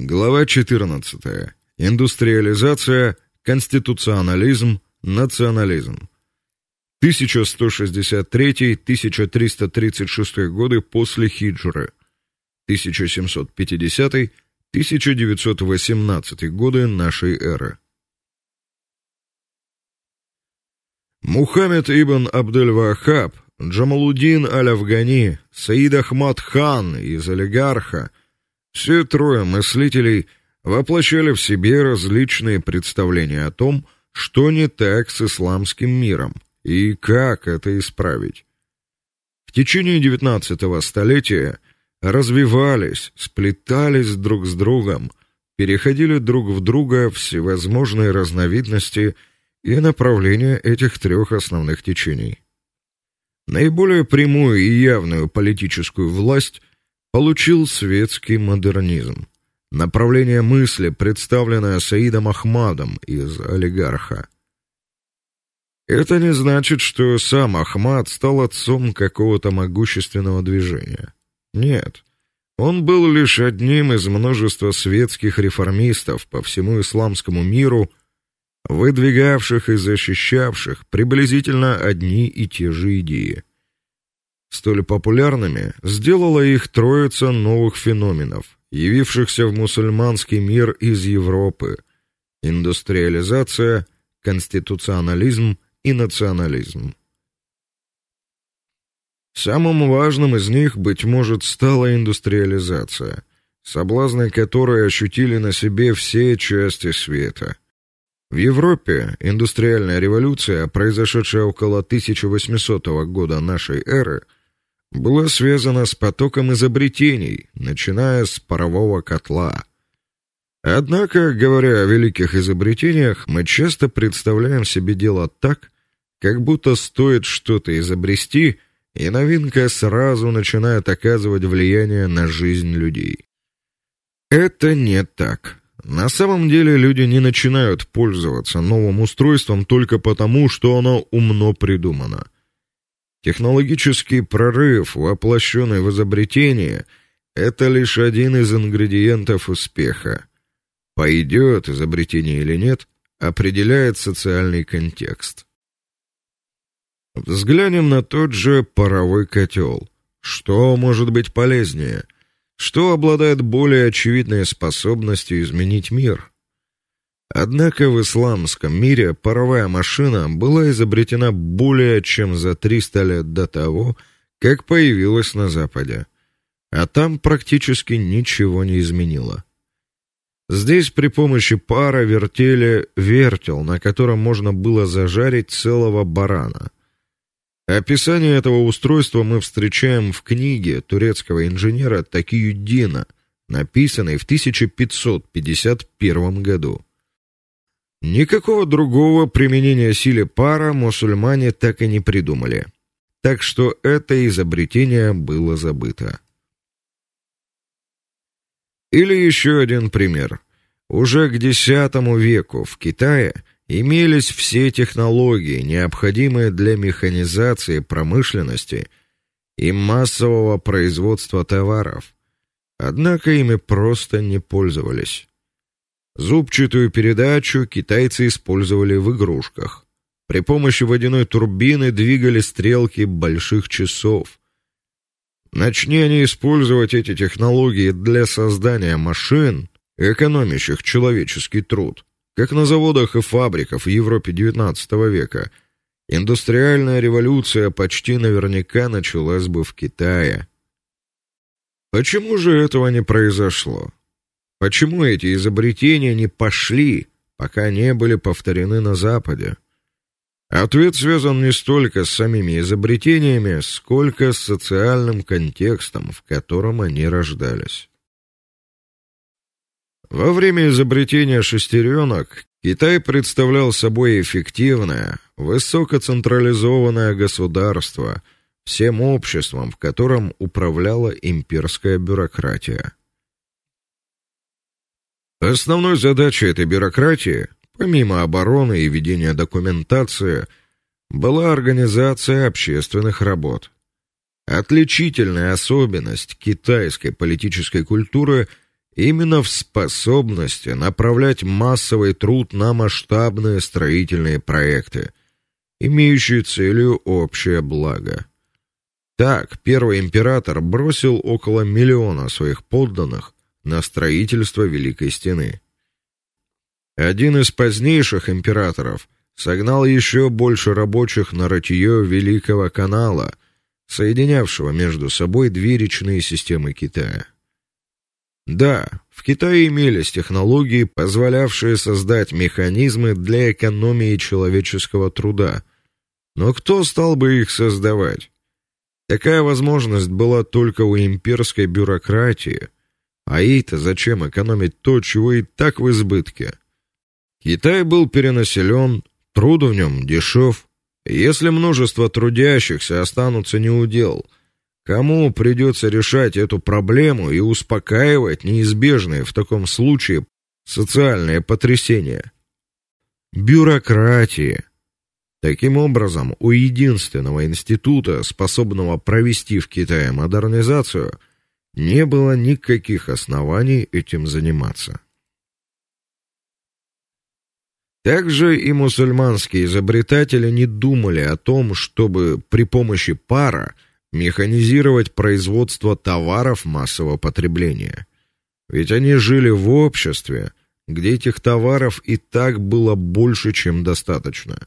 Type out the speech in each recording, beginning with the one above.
Глава 14. Индустриализация, конституционализм, национализм. 1163-1336 годы после хиджры. 1750-1918 годы нашей эры. Мухаммед ибн Абдель-Ваххаб, Джамалуддин аль-Афгани, Саид Ахмад хан из олигарха все трое мыслителей воплощали в себе различные представления о том, что не так с исламским миром и как это исправить. В течение XIX столетия развивались, сплетались друг с другом, переходили друг в друга всевозможные разновидности и направления этих трех основных течений. Наиболее прямую и явную политическую власть получил светский модернизм. Направление мысли, представленное Саидом Ахмадом из олигарха. Это не значит, что сам Ахмад стал отцом какого-то могущественного движения. Нет. Он был лишь одним из множества светских реформистов по всему исламскому миру, выдвигавших и защищавших приблизительно одни и те же идеи. Столь популярными сделала их троица новых феноменов, явившихся в мусульманский мир из Европы: индустриализация, конституционализм и национализм. Самым важным из них быть может стала индустриализация, соблазны которой ощутили на себе все части света. В Европе индустриальная революция, произошедшая около 1800 года нашей эры, была связана с потоком изобретений, начиная с парового котла. Однако, говоря о великих изобретениях, мы часто представляем себе дело так, как будто стоит что-то изобрести, и новинка сразу начинает оказывать влияние на жизнь людей. Это не так. На самом деле люди не начинают пользоваться новым устройством только потому, что оно умно придумано. Технологический прорыв, воплощенный в изобретение, это лишь один из ингредиентов успеха. Пойдет изобретение или нет, определяет социальный контекст. Взглянем на тот же паровой котел. Что может быть полезнее? Что обладает более очевидной способностью изменить мир? Однако в исламском мире паровая машина была изобретена более чем за 300 лет до того, как появилась на западе. А там практически ничего не изменило. Здесь при помощи пара вертели вертел, на котором можно было зажарить целого барана. Описание этого устройства мы встречаем в книге турецкого инженера Такиюддина, написанной в 1551 году. Никакого другого применения силы пара мусульмане так и не придумали. Так что это изобретение было забыто. Или еще один пример. Уже к X веку в Китае имелись все технологии, необходимые для механизации промышленности и массового производства товаров. Однако ими просто не пользовались. Зубчатую передачу китайцы использовали в игрушках. При помощи водяной турбины двигали стрелки больших часов. Начни они использовать эти технологии для создания машин, экономящих человеческий труд, как на заводах и фабриках в Европе XIX века, индустриальная революция почти наверняка началась бы в Китае. Почему же этого не произошло? Почему эти изобретения не пошли, пока не были повторены на западе? Ответ связан не столько с самими изобретениями, сколько с социальным контекстом, в котором они рождались. Во время изобретения шестеренок Китай представлял собой эффективное, высокоцентрализованное государство, всем обществом, в котором управляла имперская бюрократия. Основной задачей этой бюрократии, помимо обороны и ведения документации, была организация общественных работ. Отличительная особенность китайской политической культуры именно в способности направлять массовый труд на масштабные строительные проекты, имеющие целью общее благо. Так, первый император бросил около миллиона своих подданных на строительство Великой стены. Один из позднейших императоров согнал еще больше рабочих на рытье Великого канала, соединявшего между собой две речные системы Китая. Да, в Китае имелись технологии, позволявшие создать механизмы для экономии человеческого труда. Но кто стал бы их создавать? Такая возможность была только у имперской бюрократии. А ей-то зачем экономить то, чего и так в избытке? Китай был перенаселен, труд в нем дешев. Если множество трудящихся останутся неудел, кому придется решать эту проблему и успокаивать неизбежные в таком случае социальные потрясения? Бюрократия. Таким образом, у единственного института, способного провести в Китае модернизацию, не было никаких оснований этим заниматься. Также и мусульманские изобретатели не думали о том, чтобы при помощи пара механизировать производство товаров массового потребления. Ведь они жили в обществе, где этих товаров и так было больше, чем достаточно,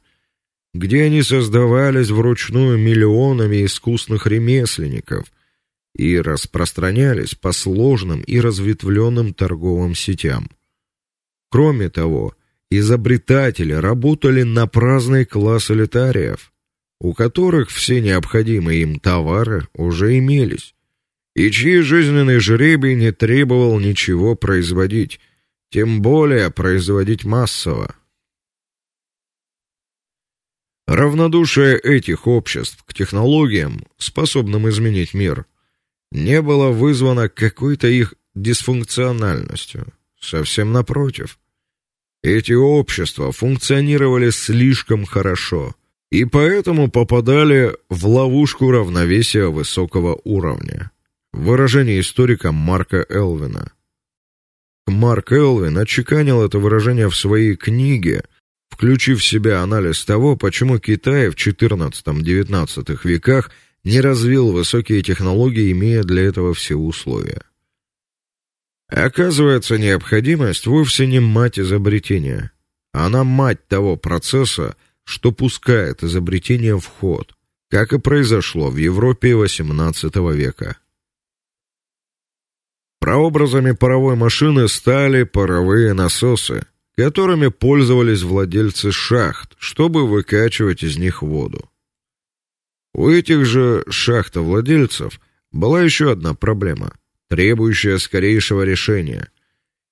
где они создавались вручную миллионами искусных ремесленников и распространялись по сложным и разветвленным торговым сетям. Кроме того, изобретатели работали на праздный класс элитариев, у которых все необходимые им товары уже имелись, и чьи жизненный жребий не требовал ничего производить, тем более производить массово. Равнодушие этих обществ к технологиям, способным изменить мир, не было вызвано какой-то их дисфункциональностью, совсем напротив. Эти общества функционировали слишком хорошо и поэтому попадали в ловушку равновесия высокого уровня. Выражение историка Марка Элвина. Марк Элвин отчеканил это выражение в своей книге, включив в себя анализ того, почему Китай в XIV-XIX веках не развил высокие технологии, имея для этого все условия. Оказывается, необходимость вовсе не мать изобретения. Она мать того процесса, что пускает изобретение в ход, как и произошло в Европе XVIII века. Прообразами паровой машины стали паровые насосы, которыми пользовались владельцы шахт, чтобы выкачивать из них воду. У этих же шахтовладельцев была еще одна проблема требующая скорейшего решения.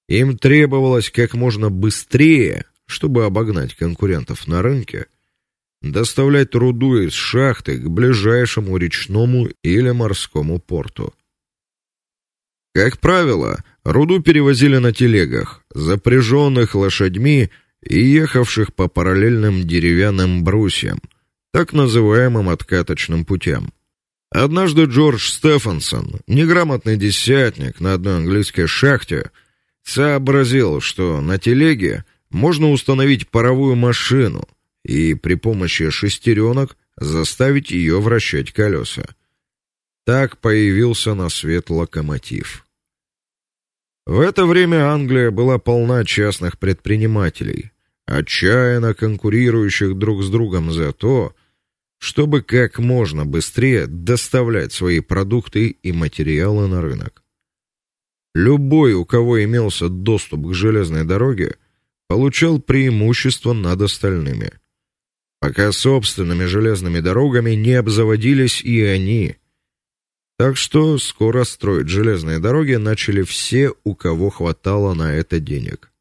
Им требовалось как можно быстрее, чтобы обогнать конкурентов на рынке, доставлять руду из шахты к ближайшему речному или морскому порту. Как правило, руду перевозили на телегах, запряженных лошадьми и ехавших по параллельным деревянным брусьям, так называемым откаточным путям. Однажды Джордж Стефансон, неграмотный десятник на одной английской шахте, сообразил, что на телеге можно установить паровую машину и при помощи шестеренок заставить ее вращать колеса. Так появился на свет локомотив. В это время Англия была полна частных предпринимателей, отчаянно конкурирующих друг с другом за то, чтобы как можно быстрее доставлять свои продукты и материалы на рынок. Любой, у кого имелся доступ к железной дороге, получал преимущество над остальными. Пока собственными железными дорогами не обзаводились и они. Так что скоро строить железные дороги начали все, у кого хватало на это денег.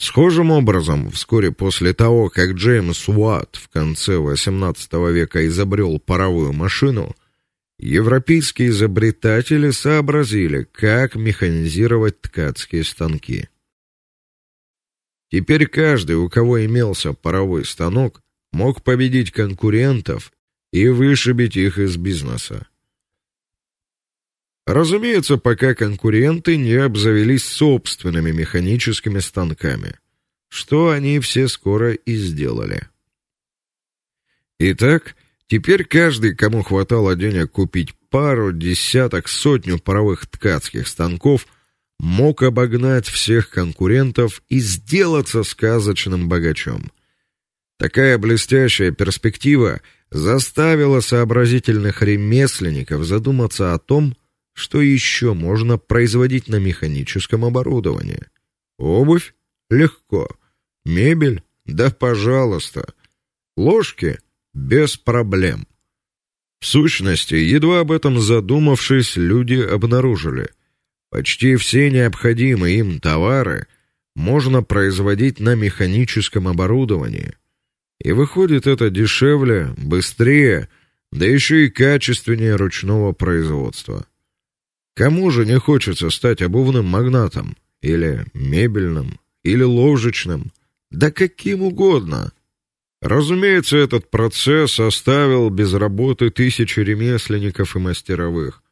Схожим образом, вскоре после того, как Джеймс Уатт в конце XVIII века изобрел паровую машину, европейские изобретатели сообразили, как механизировать ткацкие станки. Теперь каждый, у кого имелся паровой станок, мог победить конкурентов и вышибить их из бизнеса. Разумеется, пока конкуренты не обзавелись собственными механическими станками, что они все скоро и сделали. Итак, теперь каждый, кому хватало денег купить пару, десяток, сотню паровых ткацких станков, мог обогнать всех конкурентов и сделаться сказочным богачом. Такая блестящая перспектива заставила сообразительных ремесленников задуматься о том, что еще можно производить на механическом оборудовании. Обувь легко, мебель да, пожалуйста. Ложки без проблем. В сущности, едва об этом задумавшись, люди обнаружили, почти все необходимые им товары можно производить на механическом оборудовании. И выходит это дешевле, быстрее, да еще и качественнее ручного производства. Кому же не хочется стать обувным магнатом или мебельным, или ложечным, да каким угодно? Разумеется, этот процесс оставил без работы тысячи ремесленников и мастеровых.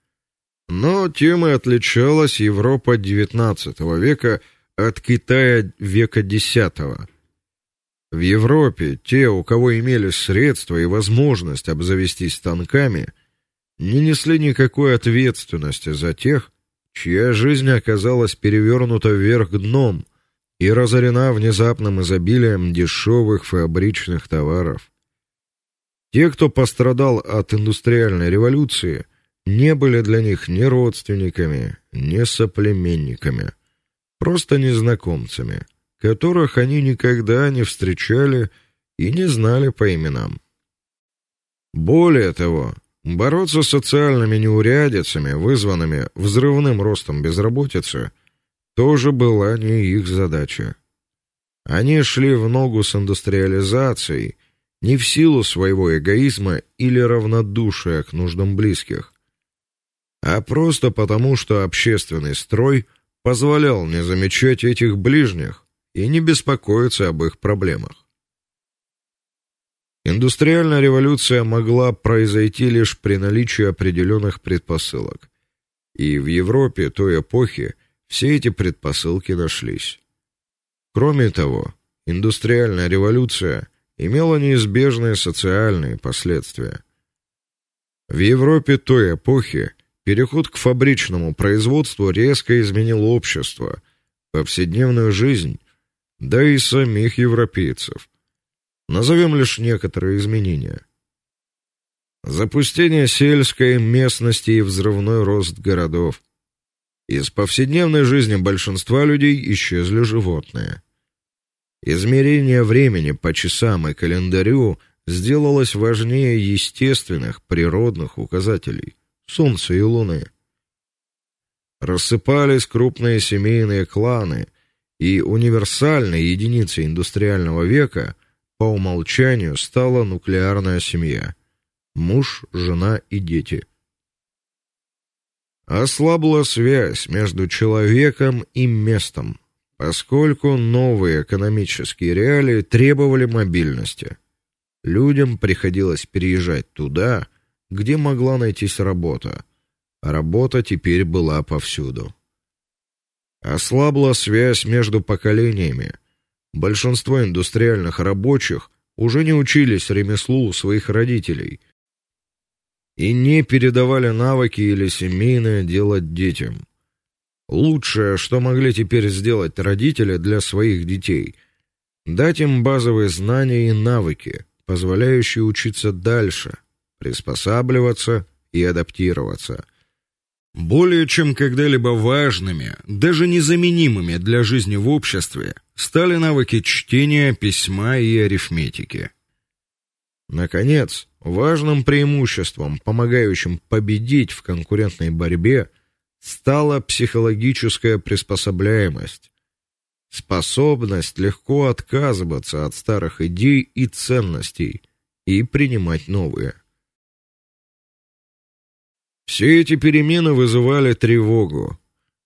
Но тем и отличалась Европа XIX века от Китая века X. В Европе те, у кого имели средства и возможность обзавестись станками, не несли никакой ответственности за тех, чья жизнь оказалась перевернута вверх дном и разорена внезапным изобилием дешевых фабричных товаров. Те, кто пострадал от индустриальной революции, не были для них ни родственниками, ни соплеменниками, просто незнакомцами, которых они никогда не встречали и не знали по именам. Более того, Бороться с социальными неурядицами, вызванными взрывным ростом безработицы, тоже была не их задача. Они шли в ногу с индустриализацией не в силу своего эгоизма или равнодушия к нуждам близких, а просто потому, что общественный строй позволял не замечать этих ближних и не беспокоиться об их проблемах. Индустриальная революция могла произойти лишь при наличии определенных предпосылок. И в Европе той эпохи все эти предпосылки нашлись. Кроме того, индустриальная революция имела неизбежные социальные последствия. В Европе той эпохи переход к фабричному производству резко изменил общество, повседневную жизнь, да и самих европейцев. Назовем лишь некоторые изменения. Запустение сельской местности и взрывной рост городов. Из повседневной жизни большинства людей исчезли животные. Измерение времени по часам и календарю сделалось важнее естественных природных указателей солнца и луны. Рассыпались крупные семейные кланы, и универсальной единицей индустриального века по умолчанию стала нуклеарная семья: муж, жена и дети. Ослабла связь между человеком и местом, поскольку новые экономические реалии требовали мобильности. Людям приходилось переезжать туда, где могла найтись работа. Работа теперь была повсюду. Ослабла связь между поколениями Большинство индустриальных рабочих уже не учились ремеслу у своих родителей и не передавали навыки или семейное дело детям. Лучшее, что могли теперь сделать родители для своих детей, дать им базовые знания и навыки, позволяющие учиться дальше, приспосабливаться и адаптироваться – более чем когда-либо важными, даже незаменимыми для жизни в обществе, стали навыки чтения, письма и арифметики. Наконец, важным преимуществом, помогающим победить в конкурентной борьбе, стала психологическая приспособляемость, способность легко отказываться от старых идей и ценностей и принимать новые. Все эти перемены вызывали тревогу,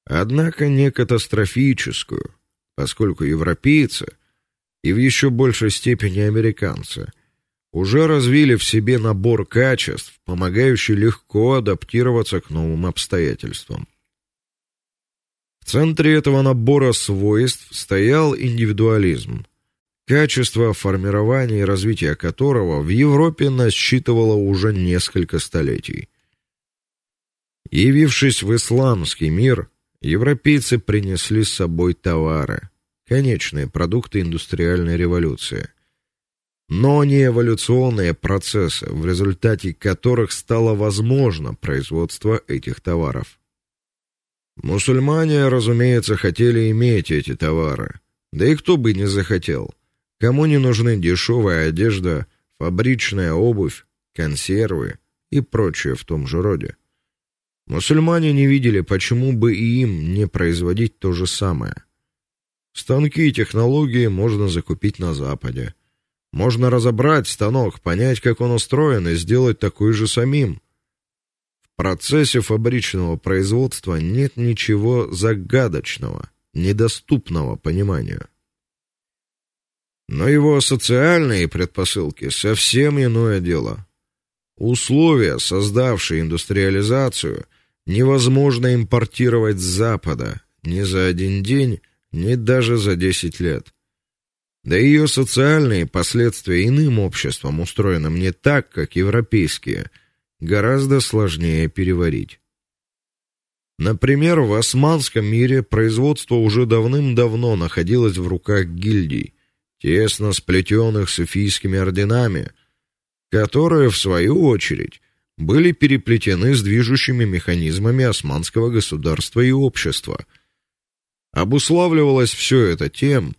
однако не катастрофическую, поскольку европейцы и в еще большей степени американцы уже развили в себе набор качеств, помогающий легко адаптироваться к новым обстоятельствам. В центре этого набора свойств стоял индивидуализм, качество формирования и развития которого в Европе насчитывало уже несколько столетий. Явившись в исламский мир, европейцы принесли с собой товары, конечные продукты индустриальной революции, но не эволюционные процессы, в результате которых стало возможно производство этих товаров. Мусульмане, разумеется, хотели иметь эти товары. Да и кто бы не захотел? Кому не нужны дешевая одежда, фабричная обувь, консервы и прочее в том же роде? Мусульмане не видели, почему бы и им не производить то же самое. Станки и технологии можно закупить на западе. Можно разобрать станок, понять, как он устроен и сделать такой же самим. В процессе фабричного производства нет ничего загадочного, недоступного пониманию. Но его социальные предпосылки совсем иное дело. Условия, создавшие индустриализацию, невозможно импортировать с запада ни за один день, ни даже за 10 лет. Да и ее социальные последствия иным обществам, устроенным не так, как европейские, гораздо сложнее переварить. Например, в османском мире производство уже давным-давно находилось в руках гильдий, тесно сплетенных с эфийскими орденами, которые в свою очередь были переплетены с движущими механизмами османского государства и общества. Обуславливалось все это тем,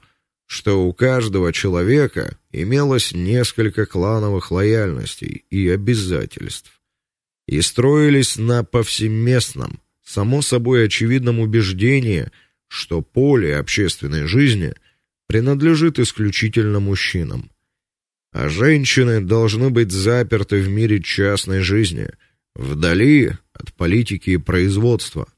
что у каждого человека имелось несколько клановых лояльностей и обязательств, и строились на повсеместном, само собой очевидном убеждении, что поле общественной жизни принадлежит исключительно мужчинам а женщины должны быть заперты в мире частной жизни, вдали от политики и производства.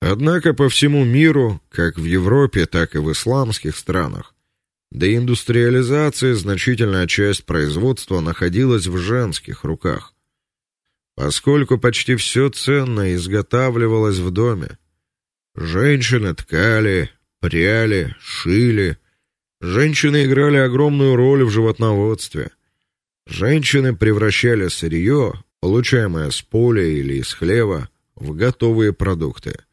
Однако по всему миру, как в Европе, так и в исламских странах, до индустриализации значительная часть производства находилась в женских руках, поскольку почти все ценное изготавливалось в доме. Женщины ткали, пряли, шили, Женщины играли огромную роль в животноводстве. Женщины превращали сырье, получаемое с поля или из хлева, в готовые продукты.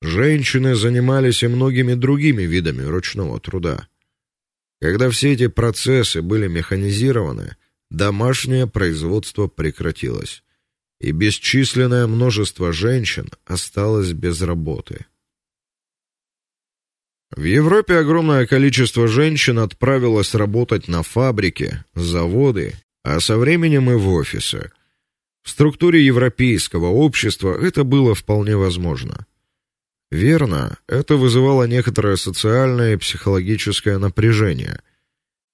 Женщины занимались и многими другими видами ручного труда. Когда все эти процессы были механизированы, домашнее производство прекратилось, и бесчисленное множество женщин осталось без работы. В Европе огромное количество женщин отправилось работать на фабрики, заводы, а со временем и в офисы. В структуре европейского общества это было вполне возможно. Верно, это вызывало некоторое социальное и психологическое напряжение.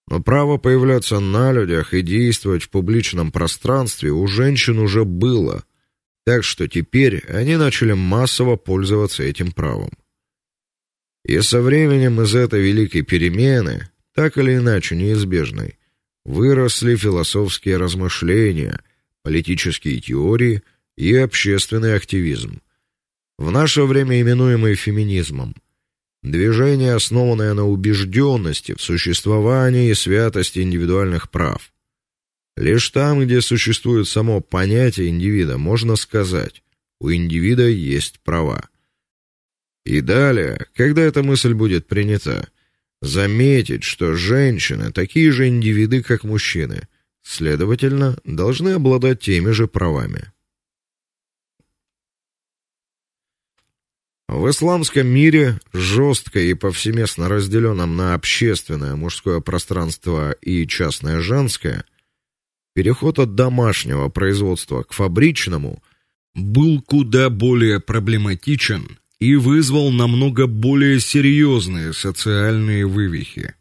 Но право появляться на людях и действовать в публичном пространстве у женщин уже было. Так что теперь они начали массово пользоваться этим правом. И со временем из этой великой перемены, так или иначе неизбежной, выросли философские размышления, политические теории и общественный активизм. В наше время именуемый феминизмом. Движение, основанное на убежденности в существовании и святости индивидуальных прав. Лишь там, где существует само понятие индивида, можно сказать: у индивида есть права. И далее, когда эта мысль будет принята, заметить, что женщины такие же индивиды, как мужчины, следовательно, должны обладать теми же правами. В исламском мире, жестко и повсеместно разделенном на общественное мужское пространство и частное женское, переход от домашнего производства к фабричному был куда более проблематичен и вызвал намного более серьезные социальные вывихи.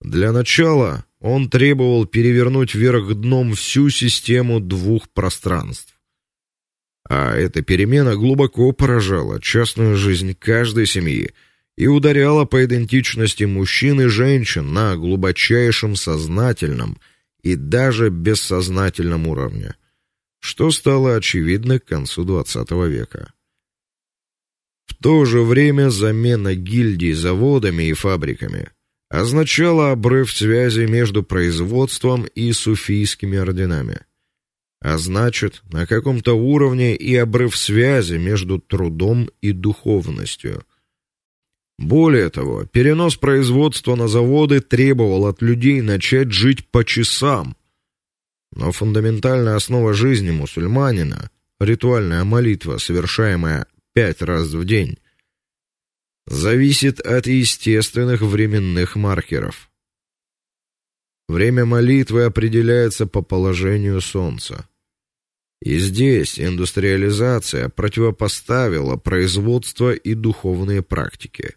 Для начала он требовал перевернуть вверх дном всю систему двух пространств. А эта перемена глубоко поражала частную жизнь каждой семьи и ударяла по идентичности мужчин и женщин на глубочайшем сознательном и даже бессознательном уровне, что стало очевидно к концу XX века. То же время замена гильдий заводами и фабриками означала обрыв связи между производством и суфийскими орденами. А значит, на каком-то уровне и обрыв связи между трудом и духовностью. Более того, перенос производства на заводы требовал от людей начать жить по часам. Но фундаментальная основа жизни мусульманина ритуальная молитва, совершаемая пять раз в день, зависит от естественных временных маркеров. Время молитвы определяется по положению солнца. И здесь индустриализация противопоставила производство и духовные практики.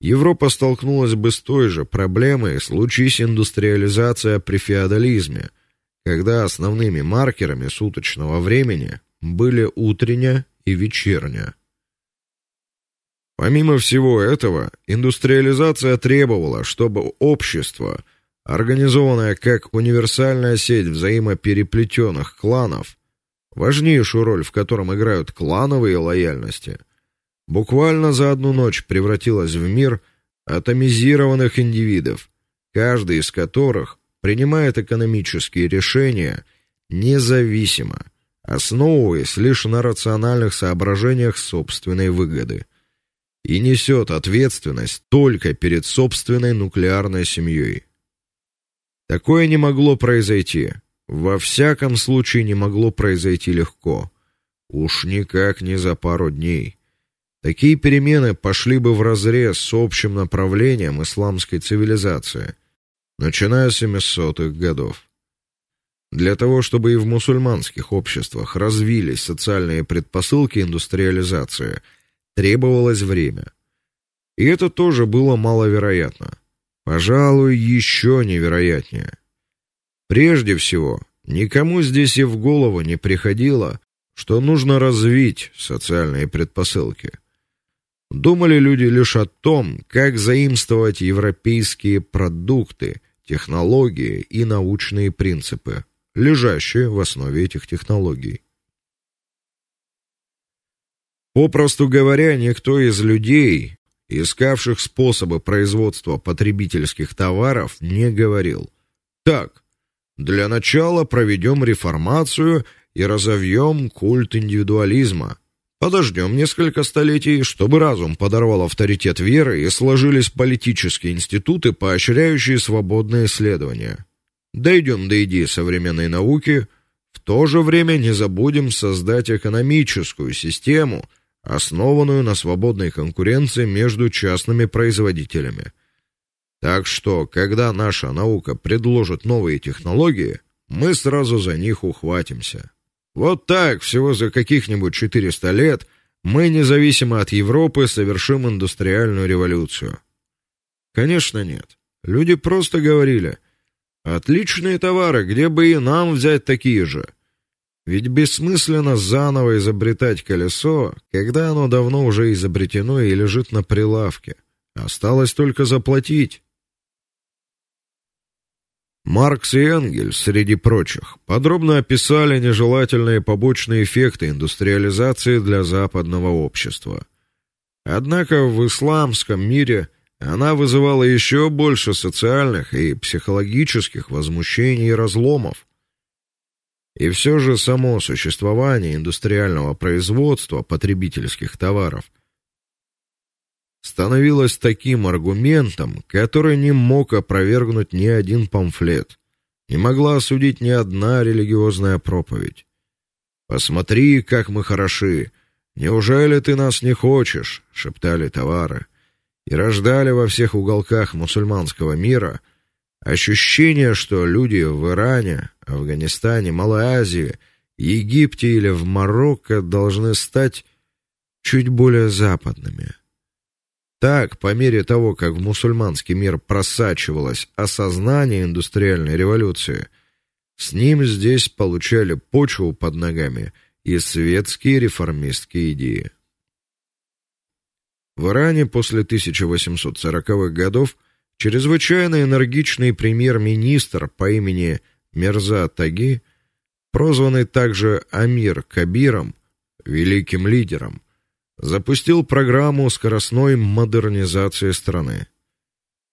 Европа столкнулась бы с той же проблемой, случись индустриализация при феодализме, когда основными маркерами суточного времени были утренняя и вечерняя. Помимо всего этого, индустриализация требовала, чтобы общество, организованное как универсальная сеть взаимопереплетенных кланов, важнейшую роль в котором играют клановые лояльности, буквально за одну ночь превратилось в мир атомизированных индивидов, каждый из которых принимает экономические решения независимо, основываясь лишь на рациональных соображениях собственной выгоды и несет ответственность только перед собственной нуклеарной семьей. Такое не могло произойти. Во всяком случае не могло произойти легко. Уж никак не за пару дней. Такие перемены пошли бы вразрез с общим направлением исламской цивилизации, начиная с 700-х годов. Для того, чтобы и в мусульманских обществах развились социальные предпосылки индустриализации – требовалось время. И это тоже было маловероятно. Пожалуй, еще невероятнее. Прежде всего, никому здесь и в голову не приходило, что нужно развить социальные предпосылки. Думали люди лишь о том, как заимствовать европейские продукты, технологии и научные принципы, лежащие в основе этих технологий. Попросту говоря, никто из людей, искавших способы производства потребительских товаров, не говорил: "Так, для начала проведем реформацию и разовьем культ индивидуализма. Подождем несколько столетий, чтобы разум подорвал авторитет веры и сложились политические институты, поощряющие свободное исследование. Дойдем до идеи современной науки, в то же время не забудем создать экономическую систему, основанную на свободной конкуренции между частными производителями. Так что, когда наша наука предложит новые технологии, мы сразу за них ухватимся. Вот так, всего за каких-нибудь 400 лет мы независимо от Европы совершим индустриальную революцию. Конечно, нет. Люди просто говорили: "Отличные товары, где бы и нам взять такие же?" Ведь бессмысленно заново изобретать колесо, когда оно давно уже изобретено и лежит на прилавке. Осталось только заплатить. Маркс и Энгельс, среди прочих, подробно описали нежелательные побочные эффекты индустриализации для западного общества. Однако в исламском мире она вызывала еще больше социальных и психологических возмущений и разломов. И все же само существование индустриального производства потребительских товаров становилось таким аргументом, который не мог опровергнуть ни один памфлет, не могла осудить ни одна религиозная проповедь. Посмотри, как мы хороши. Неужели ты нас не хочешь, шептали товары и рождали во всех уголках мусульманского мира ощущение, что люди в Иране, Афганистане, Малой Азии, Египте или в Марокко должны стать чуть более западными. Так, по мере того, как в мусульманский мир просачивалось осознание индустриальной революции, с ним здесь получали почву под ногами и светские реформистские идеи. В Иране после 1840-х годов чрезвычайно энергичный премьер-министр по имени Мирза Таги, прозванный также Амир Кабиром, великим лидером, запустил программу скоростной модернизации страны.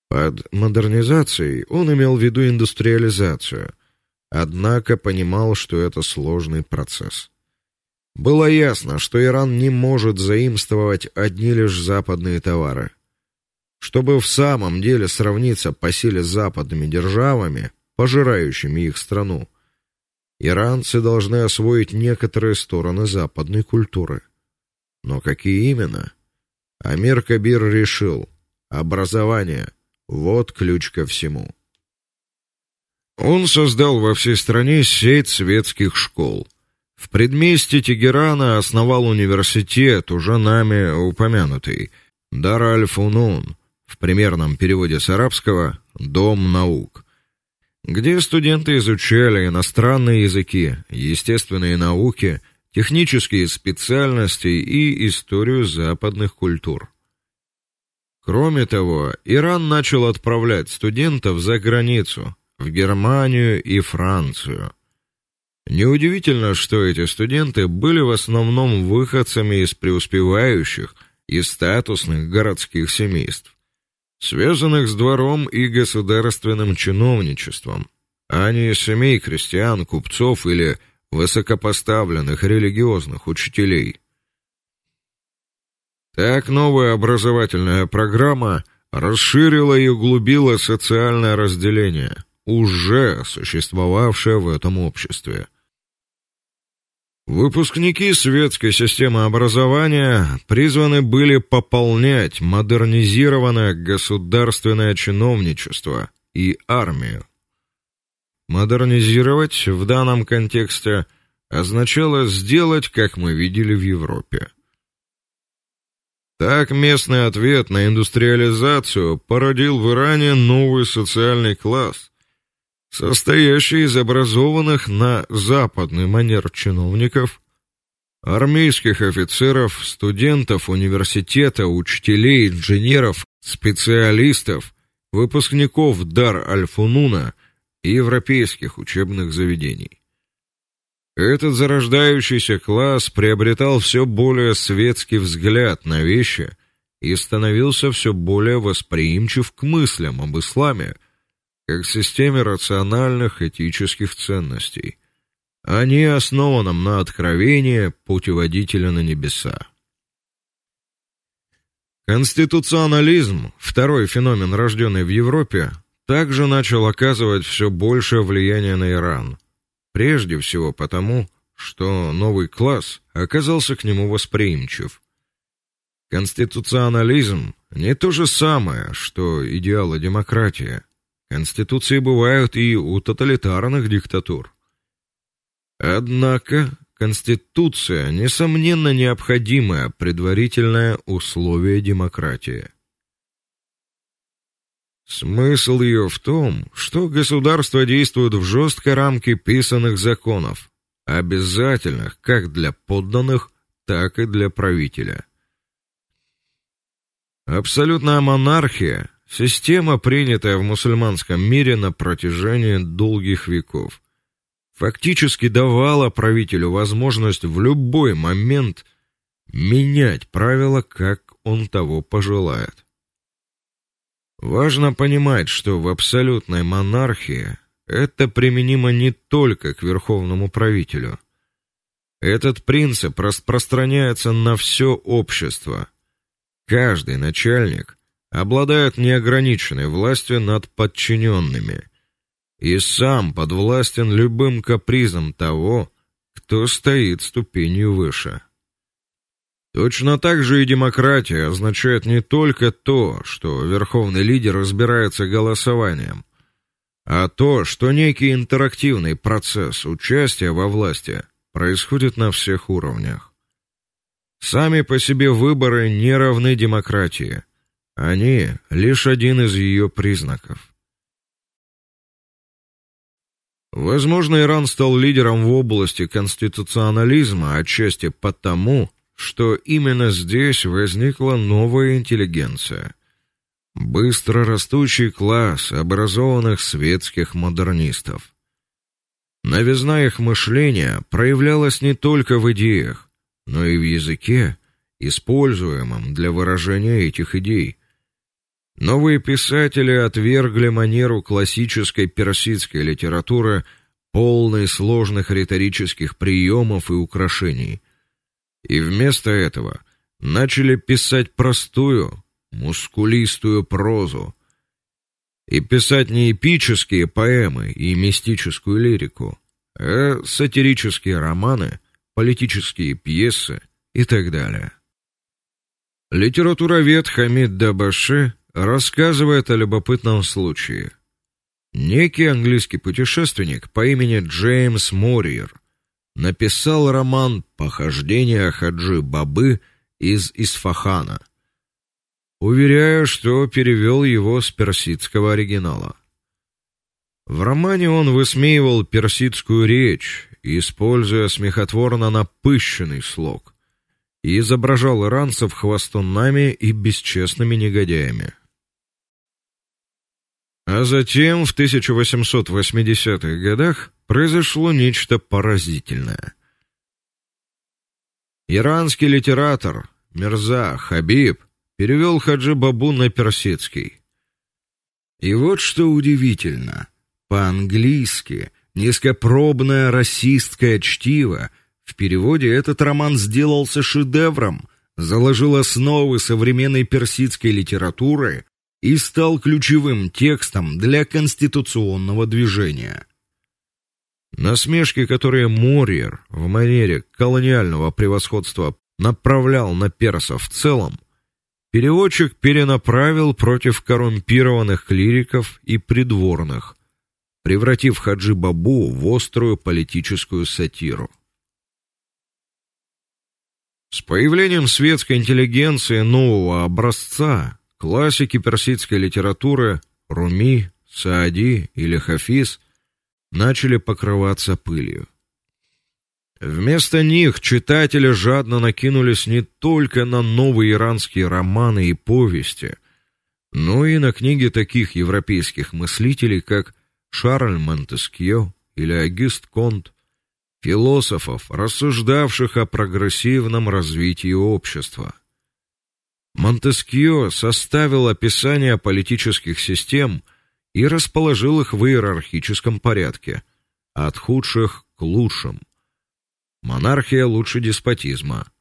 Под модернизацией он имел в виду индустриализацию, однако понимал, что это сложный процесс. Было ясно, что Иран не может заимствовать одни лишь западные товары. Чтобы в самом деле сравниться по силе с западными державами, пожирающими их страну, иранцы должны освоить некоторые стороны западной культуры. Но какие именно? Амир Кабир решил: образование вот ключ ко всему. Он создал во всей стране сеть светских школ. В предместье Тегерана основал университет, уже нами упомянутый, Дар аль-Фунун, в примерном переводе с арабского Дом наук, где студенты изучали иностранные языки, естественные науки, технические специальности и историю западных культур. Кроме того, Иран начал отправлять студентов за границу, в Германию и Францию. Неудивительно, что эти студенты были в основном выходцами из преуспевающих и статусных городских семейств, связанных с двором и государственным чиновничеством, а не из семей крестьян, купцов или высокопоставленных религиозных учителей. Так новая образовательная программа расширила и углубила социальное разделение, уже существовавшее в этом обществе. Выпускники светской системы образования призваны были пополнять модернизированное государственное чиновничество и армию. Модернизировать в данном контексте означало сделать, как мы видели в Европе. Так местный ответ на индустриализацию породил в Иране новый социальный класс, состоящий из образованных на западный манер чиновников, армейских офицеров, студентов университета, учителей, инженеров, специалистов, выпускников Дар аль-Фунуна и европейских учебных заведений. Этот зарождающийся класс приобретал все более светский взгляд на вещи и становился все более восприимчив к мыслям об исламе как системе рациональных этических ценностей, не основанном на откровении путеводителя на небеса. Конституционализм, второй феномен, рожденный в Европе, также начал оказывать все большее влияние на Иран Прежде всего потому, что новый класс оказался к нему восприимчив. Конституционализм не то же самое, что идеалы демократии. Конституции бывают и у тоталитарных диктатур. Однако конституция несомненно необходимое предварительное условие демократии. Смысл ее в том, что государство действует в жесткой рамке писанных законов, обязательных как для подданных, так и для правителя. Абсолютная монархия система, принятая в мусульманском мире на протяжении долгих веков, фактически давала правителю возможность в любой момент менять правила, как он того пожелает. Важно понимать, что в абсолютной монархии это применимо не только к верховному правителю. Этот принцип распространяется на все общество. Каждый начальник обладает неограниченной властью над подчиненными и сам подвластен любым капризам того, кто стоит ступенью выше. Точно так же и демократия означает не только то, что верховный лидер разбирается голосованием, а то, что некий интерактивный процесс участия во власти происходит на всех уровнях. Сами по себе выборы не равны демократии. Они лишь один из ее признаков. Возможно, Иран стал лидером в области конституционализма отчасти потому, что именно здесь возникла новая интеллигенция, быстро растущий класс образованных светских модернистов. Новизна их мышления проявлялась не только в идеях, но и в языке, используемом для выражения этих идей. Новые писатели отвергли манеру классической персидской литературы, полной сложных риторических приемов и украшений, и вместо этого начали писать простую, мускулистую прозу, и писать не эпические поэмы и мистическую лирику, а сатирические романы, политические пьесы и так далее. Литературовед Хамид Дабаши рассказывает о любопытном случае. Некий английский путешественник по имени Джеймс Морриер написал роман Похождения хаджи Бабы из Исфахана – Уверяю, что перевел его с персидского оригинала. В романе он высмеивал персидскую речь, используя смехотворно напыщенный слог, и изображал иранцев хвастунами и бесчестными негодяями. А затем в 1880-х годах произошло нечто поразительное. Иранский литератор Мирза Хабиб перевел Хаджи Бабу на персидский. И вот что удивительно, по-английски низкопробное расистское чтиво в переводе этот роман сделался шедевром, заложил основы современной персидской литературы и стал ключевым текстом для конституционного движения. Насмешки, которые Морьер в манере колониального превосходства направлял на персов в целом, Переводчик перенаправил против коррумпированных клириков и придворных, превратив Хаджи Бабу в острую политическую сатиру. С появлением светской интеллигенции нового образца, классики персидской литературы Руми, Саади или Хафиз начали покрываться пылью. Вместо них читатели жадно накинулись не только на новые иранские романы и повести, но и на книги таких европейских мыслителей, как Шарль Монтескьё или Агюст Конт, философов, рассуждавших о прогрессивном развитии общества. Монтескьё составил описание политических систем и расположил их в иерархическом порядке, от худших к лучшим. Монархия лучше деспотизма.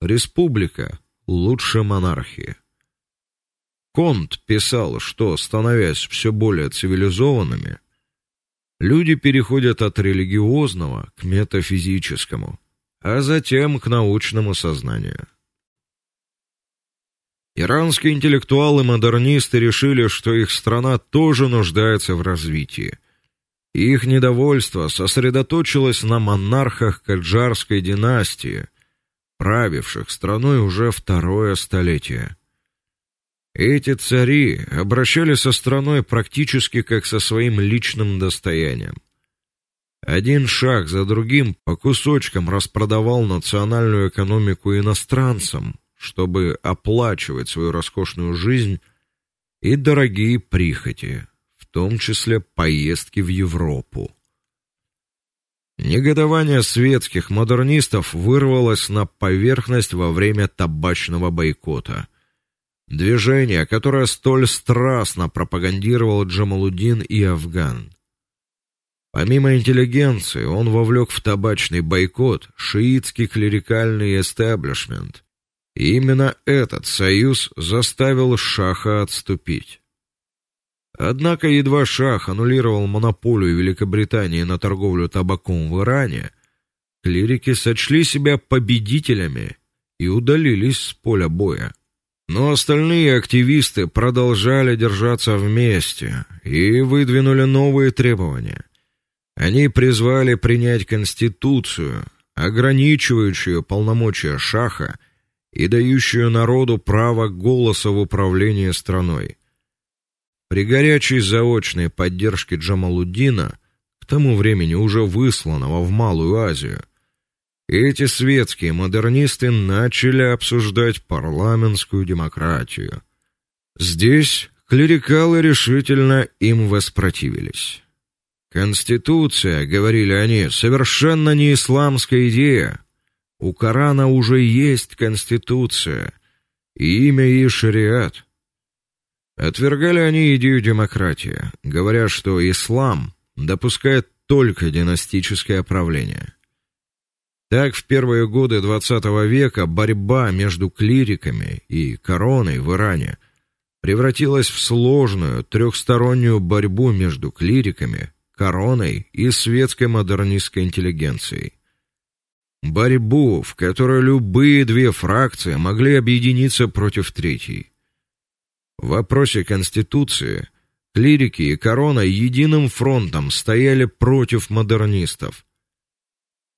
Республика лучше монархии. Конт писал, что, становясь все более цивилизованными, люди переходят от религиозного к метафизическому, а затем к научному сознанию. Иранские интеллектуалы-модернисты решили, что их страна тоже нуждается в развитии – их недовольство сосредоточилось на монархах Каджарской династии, правивших страной уже второе столетие. Эти цари обращались со страной практически как со своим личным достоянием. Один шаг за другим по кусочкам распродавал национальную экономику иностранцам, чтобы оплачивать свою роскошную жизнь и дорогие прихоти том числе поездки в Европу. Негодование светских модернистов вырвалось на поверхность во время табачного бойкота. Движение, которое столь страстно пропагандировал Джамалуддин и Афган. Помимо интеллигенции, он вовлек в табачный бойкот шиитский клерикальный эстаблишмент. Именно этот союз заставил шаха отступить. Однако едва шах аннулировал монополию Великобритании на торговлю табаком в Иране, клирики сочли себя победителями и удалились с поля боя. Но остальные активисты продолжали держаться вместе и выдвинули новые требования. Они призвали принять конституцию, ограничивающую полномочия шаха и дающую народу право голоса в управлении страной. При горячей заочной поддержке Джамалуддина, к тому времени уже высланного в Малую Азию, эти светские модернисты начали обсуждать парламентскую демократию. Здесь клерикалы решительно им воспротивились. Конституция, говорили они, совершенно не исламская идея. У Корана уже есть конституция, и имя ей шариат. Отвергали они идею демократии, говоря, что ислам допускает только династическое правление. Так в первые годы XX века борьба между клириками и короной в Иране превратилась в сложную трехстороннюю борьбу между клириками, короной и светской модернистской интеллигенцией. Борьбу, в которой любые две фракции могли объединиться против третьей. В вопросе конституции клирики и корона единым фронтом стояли против модернистов.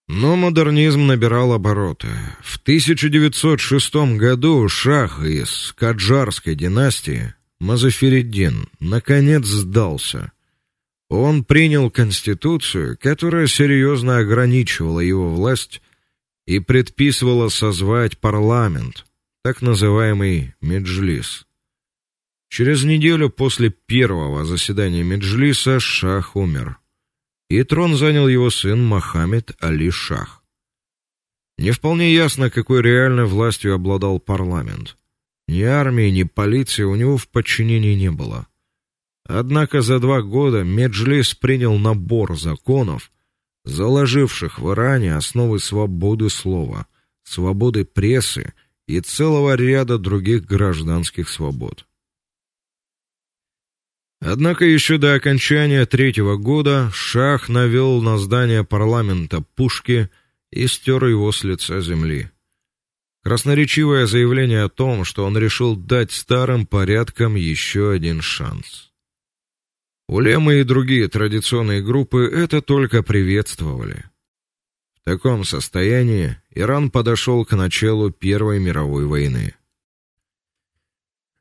Но модернизм набирал обороты. В 1906 году шах из Каджарской династии Мазафириддин наконец сдался он принял конституцию, которая серьезно ограничивала его власть и предписывала созвать парламент, так называемый меджлис. Через неделю после первого заседания меджлиса шах умер, и трон занял его сын Мохаммед Али Шах. Не вполне ясно, какой реальной властью обладал парламент. Ни армии, ни полиции у него в подчинении не было. Однако за два года Меджлис принял набор законов, заложивших в Иране основы свободы слова, свободы прессы и целого ряда других гражданских свобод. Однако еще до окончания третьего года шах навел на здание парламента пушки и стер его с лица земли. Красноречивое заявление о том, что он решил дать старым порядкам еще один шанс. Улемы и другие традиционные группы это только приветствовали. В таком состоянии Иран подошел к началу Первой мировой войны.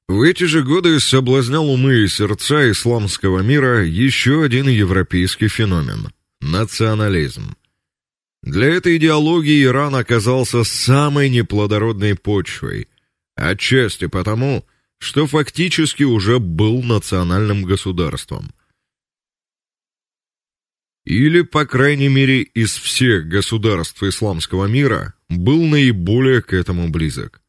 В эти же годы соблазнял умы и сердца исламского мира еще один европейский феномен национализм. Для этой идеологии Иран оказался самой неплодородной почвой, отчасти потому, что фактически уже был национальным государством. Или, по крайней мере, из всех государств исламского мира был наиболее к этому близок.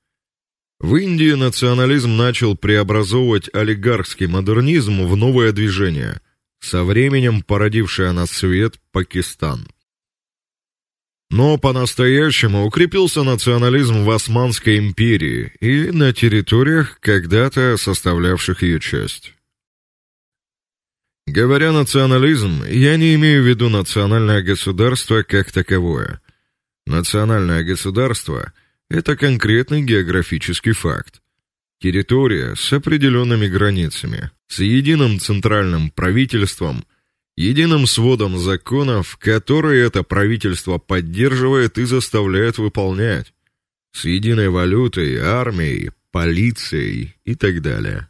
В Индии национализм начал преобразовывать олигархский модернизм в новое движение, со временем породившее на свет Пакистан. Но по-настоящему укрепился национализм в Османской империи и на территориях, когда-то составлявших ее часть. Говоря национализм, я не имею в виду национальное государство как таковое. Национальное государство это конкретный географический факт. Территория с определенными границами, с единым центральным правительством единым сводом законов, которые это правительство поддерживает и заставляет выполнять, с единой валютой, армией, полицией и так далее.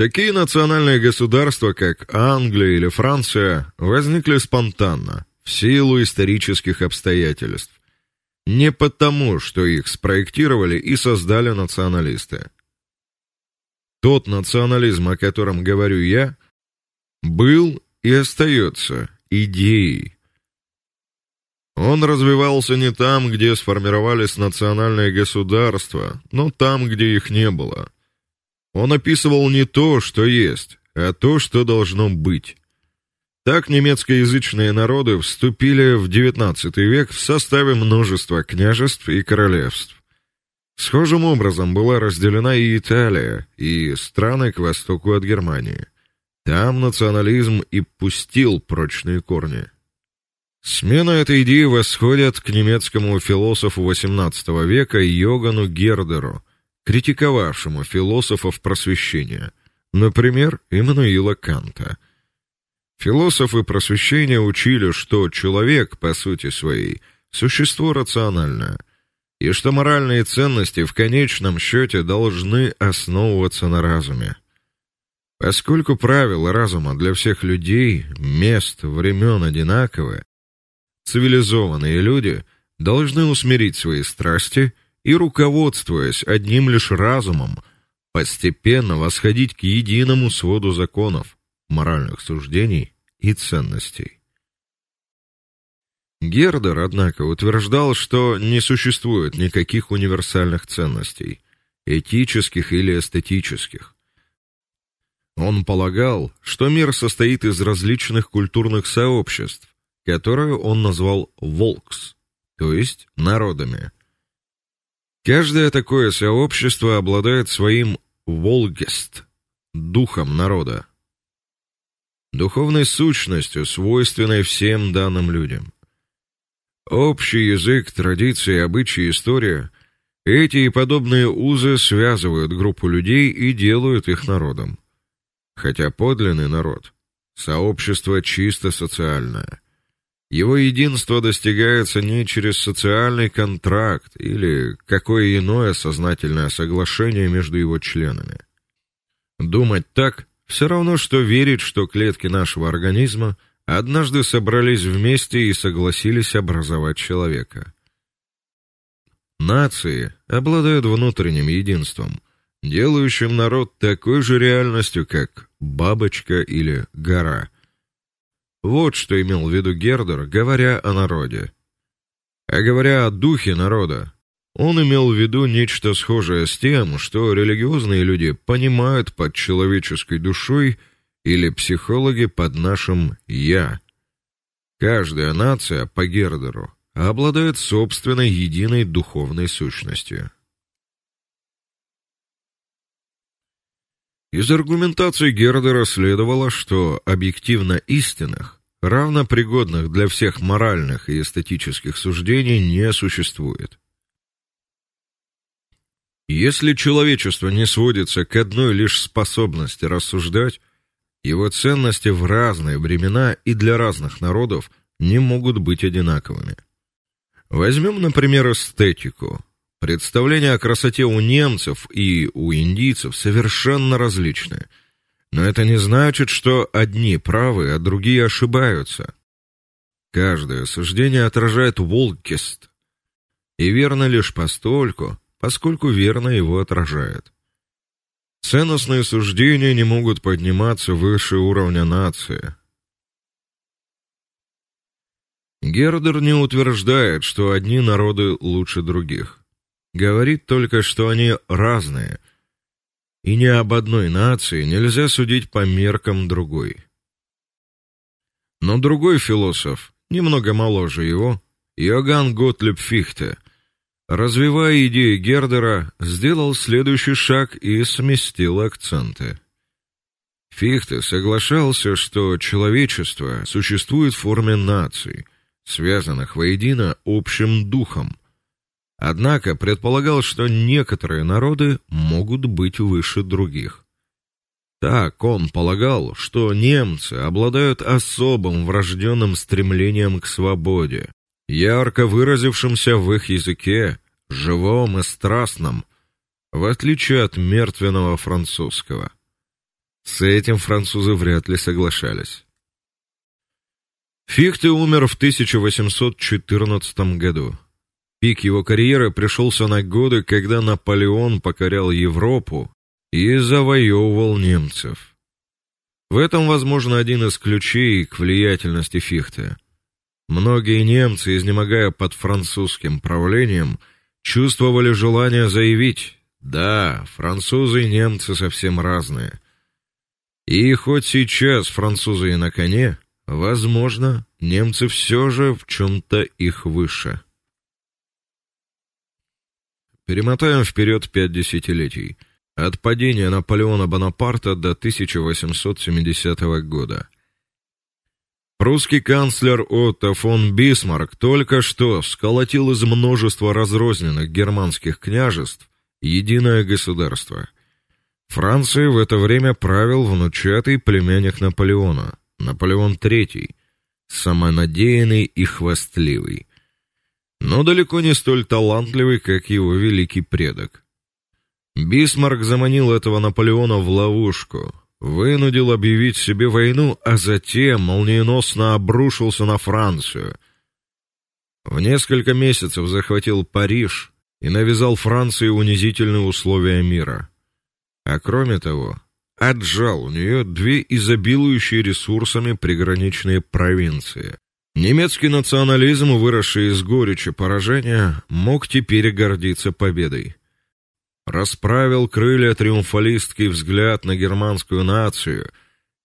Такие национальные государства, как Англия или Франция, возникли спонтанно, в силу исторических обстоятельств, не потому, что их спроектировали и создали националисты. Тот национализм, о котором говорю я, был и остается идеей. Он развивался не там, где сформировались национальные государства, но там, где их не было. Он описывал не то, что есть, а то, что должно быть. Так немецкоязычные народы вступили в XIX век в составе множества княжеств и королевств. Схожим образом была разделена и Италия, и страны к востоку от Германии. Там национализм и пустил прочные корни. Смена этой идеи восходит к немецкому философу XVIII века Йогану Гердеру, критиковавшему философов просвещения, например, Иммануила Канта. Философы просвещения учили, что человек по сути своей существо рациональное, и что моральные ценности в конечном счете должны основываться на разуме. Поскольку правила разума для всех людей, мест, времен одинаковы, цивилизованные люди должны усмирить свои страсти и, руководствуясь одним лишь разумом, постепенно восходить к единому своду законов, моральных суждений и ценностей. Гердер, однако, утверждал, что не существует никаких универсальных ценностей, этических или эстетических. Он полагал, что мир состоит из различных культурных сообществ, которые он назвал волкс, то есть народами. Каждое такое сообщество обладает своим волгест, духом народа, духовной сущностью, свойственной всем данным людям. Общий язык, традиции, обычаи, история эти и подобные узы связывают группу людей и делают их народом. Хотя подлинный народ сообщество чисто социальное. Его единство достигается не через социальный контракт или какое иное сознательное соглашение между его членами. Думать так все равно что верить, что клетки нашего организма однажды собрались вместе и согласились образовать человека. Нации обладают внутренним единством, делающим народ такой же реальностью, как бабочка или гора. Вот что имел в виду Гердер, говоря о народе. А говоря о духе народа, он имел в виду нечто схожее с тем, что религиозные люди понимают под человеческой душой или психологи под нашим я. Каждая нация по Гердеру обладает собственной единой духовной сущностью. Из аргументации Гердера следовало, что объективно истинных, равно пригодных для всех моральных и эстетических суждений не существует. Если человечество не сводится к одной лишь способности рассуждать, его ценности в разные времена и для разных народов не могут быть одинаковыми. Возьмем, например, эстетику. Представления о красоте у немцев и у индийцев совершенно различны. Но это не значит, что одни правы, а другие ошибаются. Каждое суждение отражает волкест. И верно лишь постольку, поскольку верно его отражает. Ценностные суждения не могут подниматься выше уровня нации. Гердер не утверждает, что одни народы лучше других. Говорит только, что они разные. И ни об одной нации нельзя судить по меркам другой. Но другой философ, немного моложе его, Иоганн Готлиб Фихте, развивая идеи Гердера, сделал следующий шаг и сместил акценты. Фихте соглашался, что человечество существует в форме наций, связанных воедино общим духом. Однако предполагал, что некоторые народы могут быть выше других. Так он полагал, что немцы обладают особым врожденным стремлением к свободе, ярко выразившимся в их языке, живом и страстном, в отличие от мертвенного французского. С этим французы вряд ли соглашались. Фихте умер в 1814 году. Пик его карьеры пришелся на годы, когда Наполеон покорял Европу и завоевывал немцев. В этом, возможно, один из ключей к влиятельности Фихте. Многие немцы, изнемогая под французским правлением, чувствовали желание заявить: "Да, французы и немцы совсем разные". И хоть сейчас французы и на коне, возможно, немцы все же в чем то их выше. Перемотаем вперед пять десятилетий. От падения Наполеона Бонапарта до 1870 года. Прусский канцлер Отто фон Бисмарк только что сколотил из множества разрозненных германских княжеств единое государство. Францией в это время правил внучатый племянник Наполеона, Наполеон III, самонадеянный и хвастливый, но далеко не столь талантливый, как его великий предок. Бисмарк заманил этого Наполеона в ловушку, вынудил объявить себе войну, а затем молниеносно обрушился на Францию. В несколько месяцев захватил Париж и навязал Франции унизительные условия мира. А кроме того, отжал у нее две изобилующие ресурсами приграничные провинции. Немецкий национализм, выросший из горечи поражения, мог теперь гордиться победой. Расправил крылья триумфалистский взгляд на германскую нацию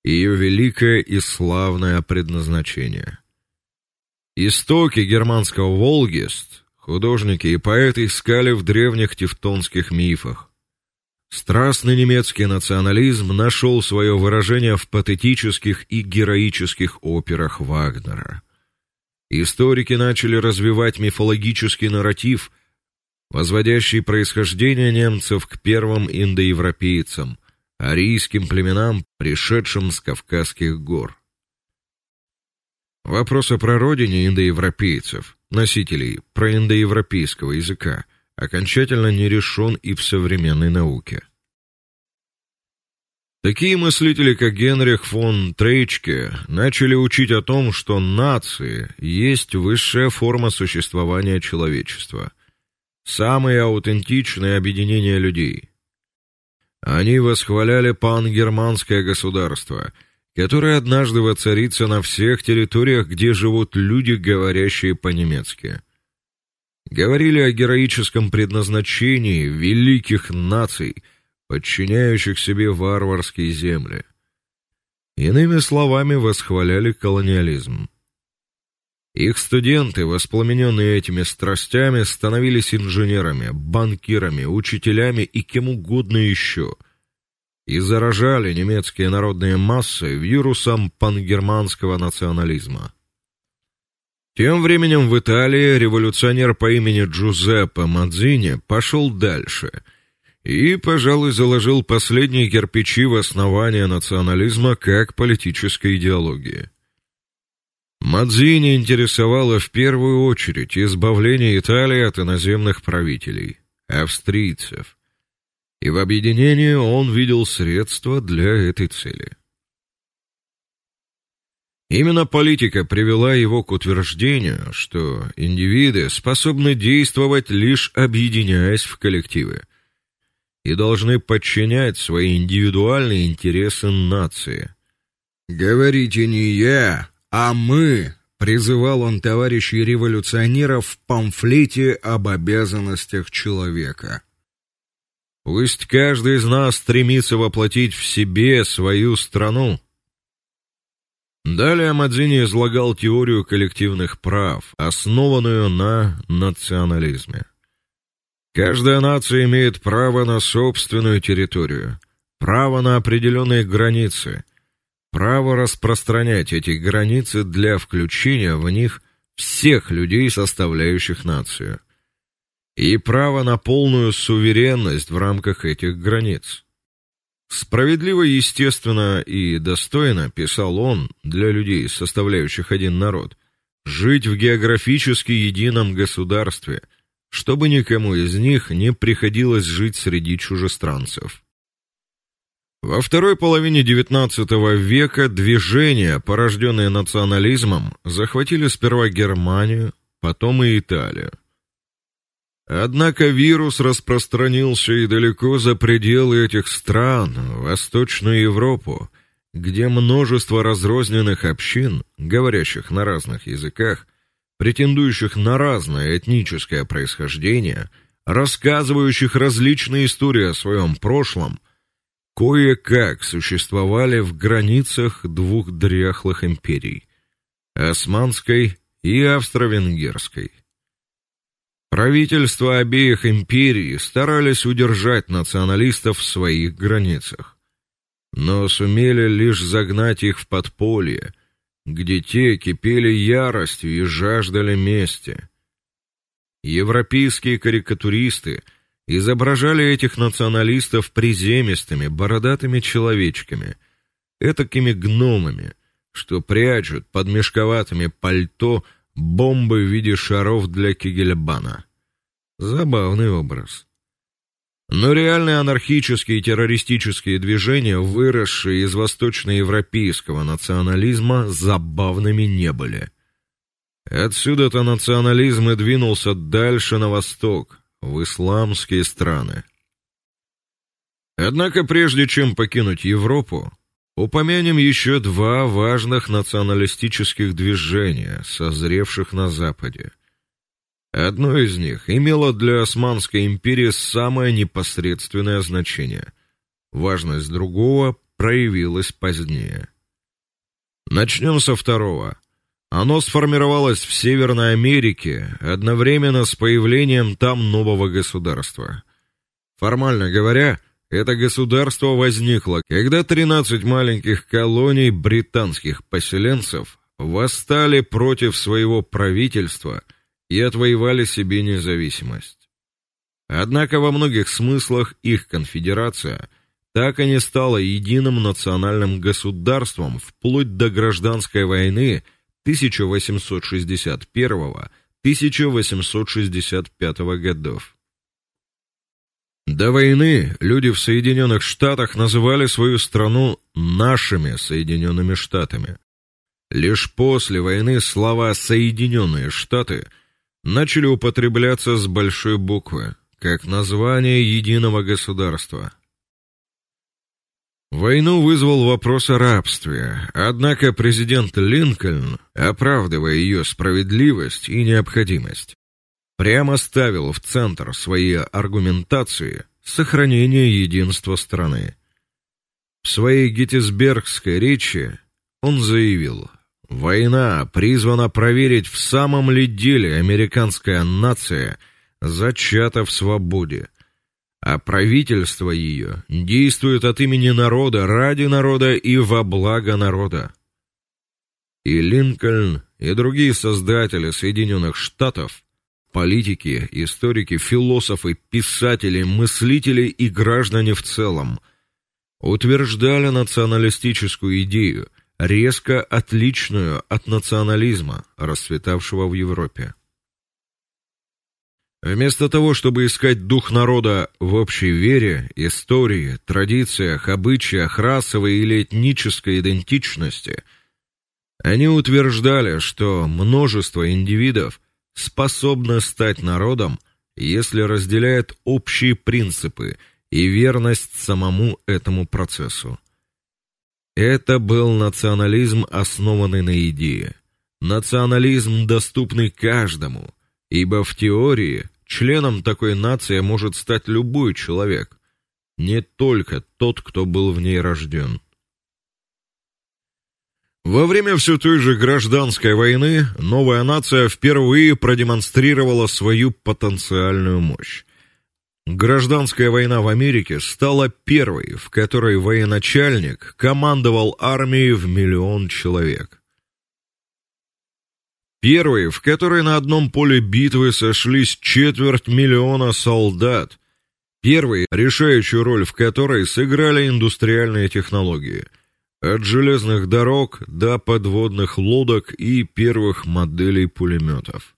и ее великое и славное предназначение. Истоки германского Волгест художники и поэты искали в древних тевтонских мифах. Страстный немецкий национализм нашел свое выражение в патетических и героических операх Вагнера. Историки начали развивать мифологический нарратив, возводящий происхождение немцев к первым индоевропейцам, арийским племенам, пришедшим с Кавказских гор. Вопрос о прародине индоевропейцев, носителей проиндоевропейского языка, окончательно не решен и в современной науке. Такие мыслители, как Генрих фон Трейчке, начали учить о том, что нации есть высшая форма существования человечества, самое аутентичное объединение людей. Они восхваляли пангерманское государство, которое однажды воцарится на всех территориях, где живут люди, говорящие по-немецки. Говорили о героическом предназначении великих наций – подчиняющих себе варварские земли. Иными словами, восхваляли колониализм. Их студенты, воспламененные этими страстями, становились инженерами, банкирами, учителями и кем угодно еще, и заражали немецкие народные массы вирусом пангерманского национализма. Тем временем в Италии революционер по имени Джузеппе Мадзини пошел дальше – и, пожалуй, заложил последние кирпичи в основание национализма как политической идеологии. Мадзини интересовало в первую очередь избавление Италии от иноземных правителей, австрийцев. И в объединении он видел средства для этой цели. Именно политика привела его к утверждению, что индивиды способны действовать лишь объединяясь в коллективы – и должны подчинять свои индивидуальные интересы нации. Говорите не я, а мы, призывал он товарищей революционеров в памфлете об обязанностях человека. Пусть каждый из нас стремится воплотить в себе свою страну. Далее Мадзини излагал теорию коллективных прав, основанную на национализме. Каждая нация имеет право на собственную территорию, право на определенные границы, право распространять эти границы для включения в них всех людей, составляющих нацию, и право на полную суверенность в рамках этих границ. Справедливо, естественно и достойно, писал он, для людей, составляющих один народ, жить в географически едином государстве – чтобы никому из них не приходилось жить среди чужестранцев. Во второй половине XIX века движения, порожденные национализмом, захватили сперва Германию, потом и Италию. Однако вирус распространился и далеко за пределы этих стран, в Восточную Европу, где множество разрозненных общин, говорящих на разных языках, претендующих на разное этническое происхождение, рассказывающих различные истории о своем прошлом, кое-как существовали в границах двух дряхлых империй османской и австро-венгерской. Правительства обеих империй старались удержать националистов в своих границах, но сумели лишь загнать их в подполье где те кипели яростью и жаждали мести. Европейские карикатуристы изображали этих националистов приземистыми, бородатыми человечками, этакими гномами, что прячут под мешковатыми пальто бомбы в виде шаров для кегельбана. Забавный образ. Но реальные анархические и террористические движения, выросшие из восточноевропейского национализма, забавными не были. Отсюда-то национализм и двинулся дальше на восток, в исламские страны. Однако прежде чем покинуть Европу, упомянем еще два важных националистических движения, созревших на западе. Одно из них имело для Османской империи самое непосредственное значение. Важность другого проявилась позднее. Начнем со второго. Оно сформировалось в Северной Америке одновременно с появлением там нового государства. Формально говоря, это государство возникло, когда 13 маленьких колоний британских поселенцев восстали против своего правительства и отвоевали себе независимость. Однако во многих смыслах их конфедерация так и не стала единым национальным государством вплоть до гражданской войны 1861-1865 годов. До войны люди в Соединенных Штатах называли свою страну нашими Соединенными Штатами. Лишь после войны слова Соединенные Штаты начали употребляться с большой буквы, как название единого государства. Войну вызвал вопрос о рабстве, однако президент Линкольн, оправдывая ее справедливость и необходимость, прямо ставил в центр своей аргументации сохранение единства страны. В своей Геттисбергской речи он заявил: "Война призвана проверить, в самом ли деле американская нация зачата в свободе, а правительство ее действует от имени народа, ради народа и во благо народа". И Линкольн, и другие создатели Соединенных Штатов политики, историки, философы, писатели, мыслители и граждане в целом утверждали националистическую идею, резко отличную от национализма, расцветавшего в Европе. Вместо того, чтобы искать дух народа в общей вере, истории, традициях, обычаях, расовой или этнической идентичности, они утверждали, что множество индивидов способна стать народом, если разделяет общие принципы и верность самому этому процессу. Это был национализм, основанный на идее. Национализм, доступный каждому, ибо в теории членом такой нации может стать любой человек, не только тот, кто был в ней рожден. Во время все той же гражданской войны новая нация впервые продемонстрировала свою потенциальную мощь. Гражданская война в Америке стала первой, в которой военачальник командовал армией в миллион человек. Первой, в которой на одном поле битвы сошлись четверть миллиона солдат. Первой, решающую роль в которой сыграли индустриальные технологии – от железных дорог до подводных лодок и первых моделей пулеметов.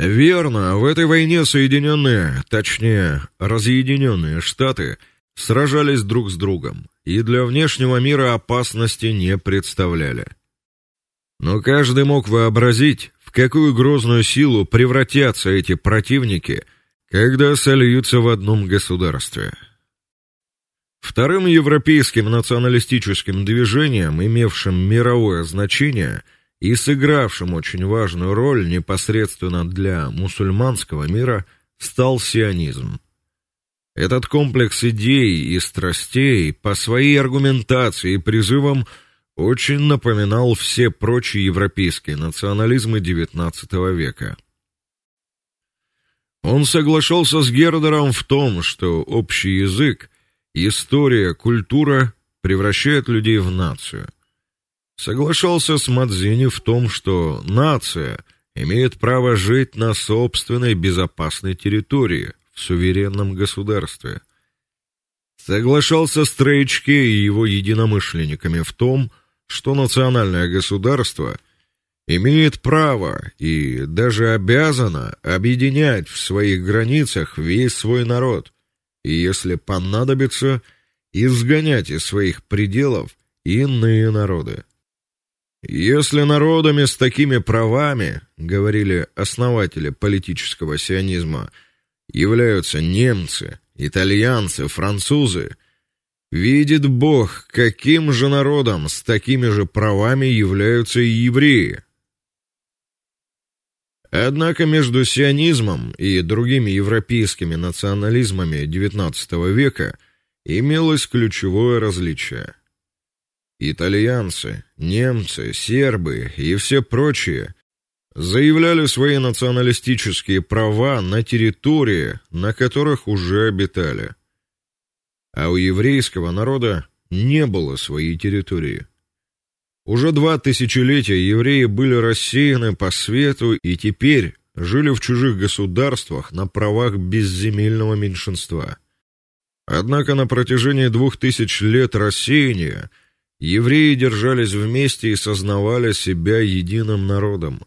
Верно, в этой войне Соединенные, точнее, разъединенные Штаты сражались друг с другом и для внешнего мира опасности не представляли. Но каждый мог вообразить, в какую грозную силу превратятся эти противники, когда сольются в одном государстве. Вторым европейским националистическим движением, имевшим мировое значение и сыгравшим очень важную роль непосредственно для мусульманского мира, стал сионизм. Этот комплекс идей и страстей по своей аргументации и призывам очень напоминал все прочие европейские национализмы XIX века. Он соглашался с Гердером в том, что общий язык История, культура превращают людей в нацию. Соглашался с Мадзини в том, что нация имеет право жить на собственной безопасной территории в суверенном государстве. Соглашался с Трейчке и его единомышленниками в том, что национальное государство имеет право и даже обязано объединять в своих границах весь свой народ и, если понадобится, изгонять из своих пределов иные народы. Если народами с такими правами, говорили основатели политического сионизма, являются немцы, итальянцы, французы, видит Бог, каким же народом с такими же правами являются и евреи. Однако между сионизмом и другими европейскими национализмами XIX века имелось ключевое различие. Итальянцы, немцы, сербы и все прочие заявляли свои националистические права на территории, на которых уже обитали. А у еврейского народа не было своей территории. Уже два тысячелетия евреи были рассеяны по свету и теперь жили в чужих государствах на правах безземельного меньшинства. Однако на протяжении двух тысяч лет рассеяния евреи держались вместе и сознавали себя единым народом,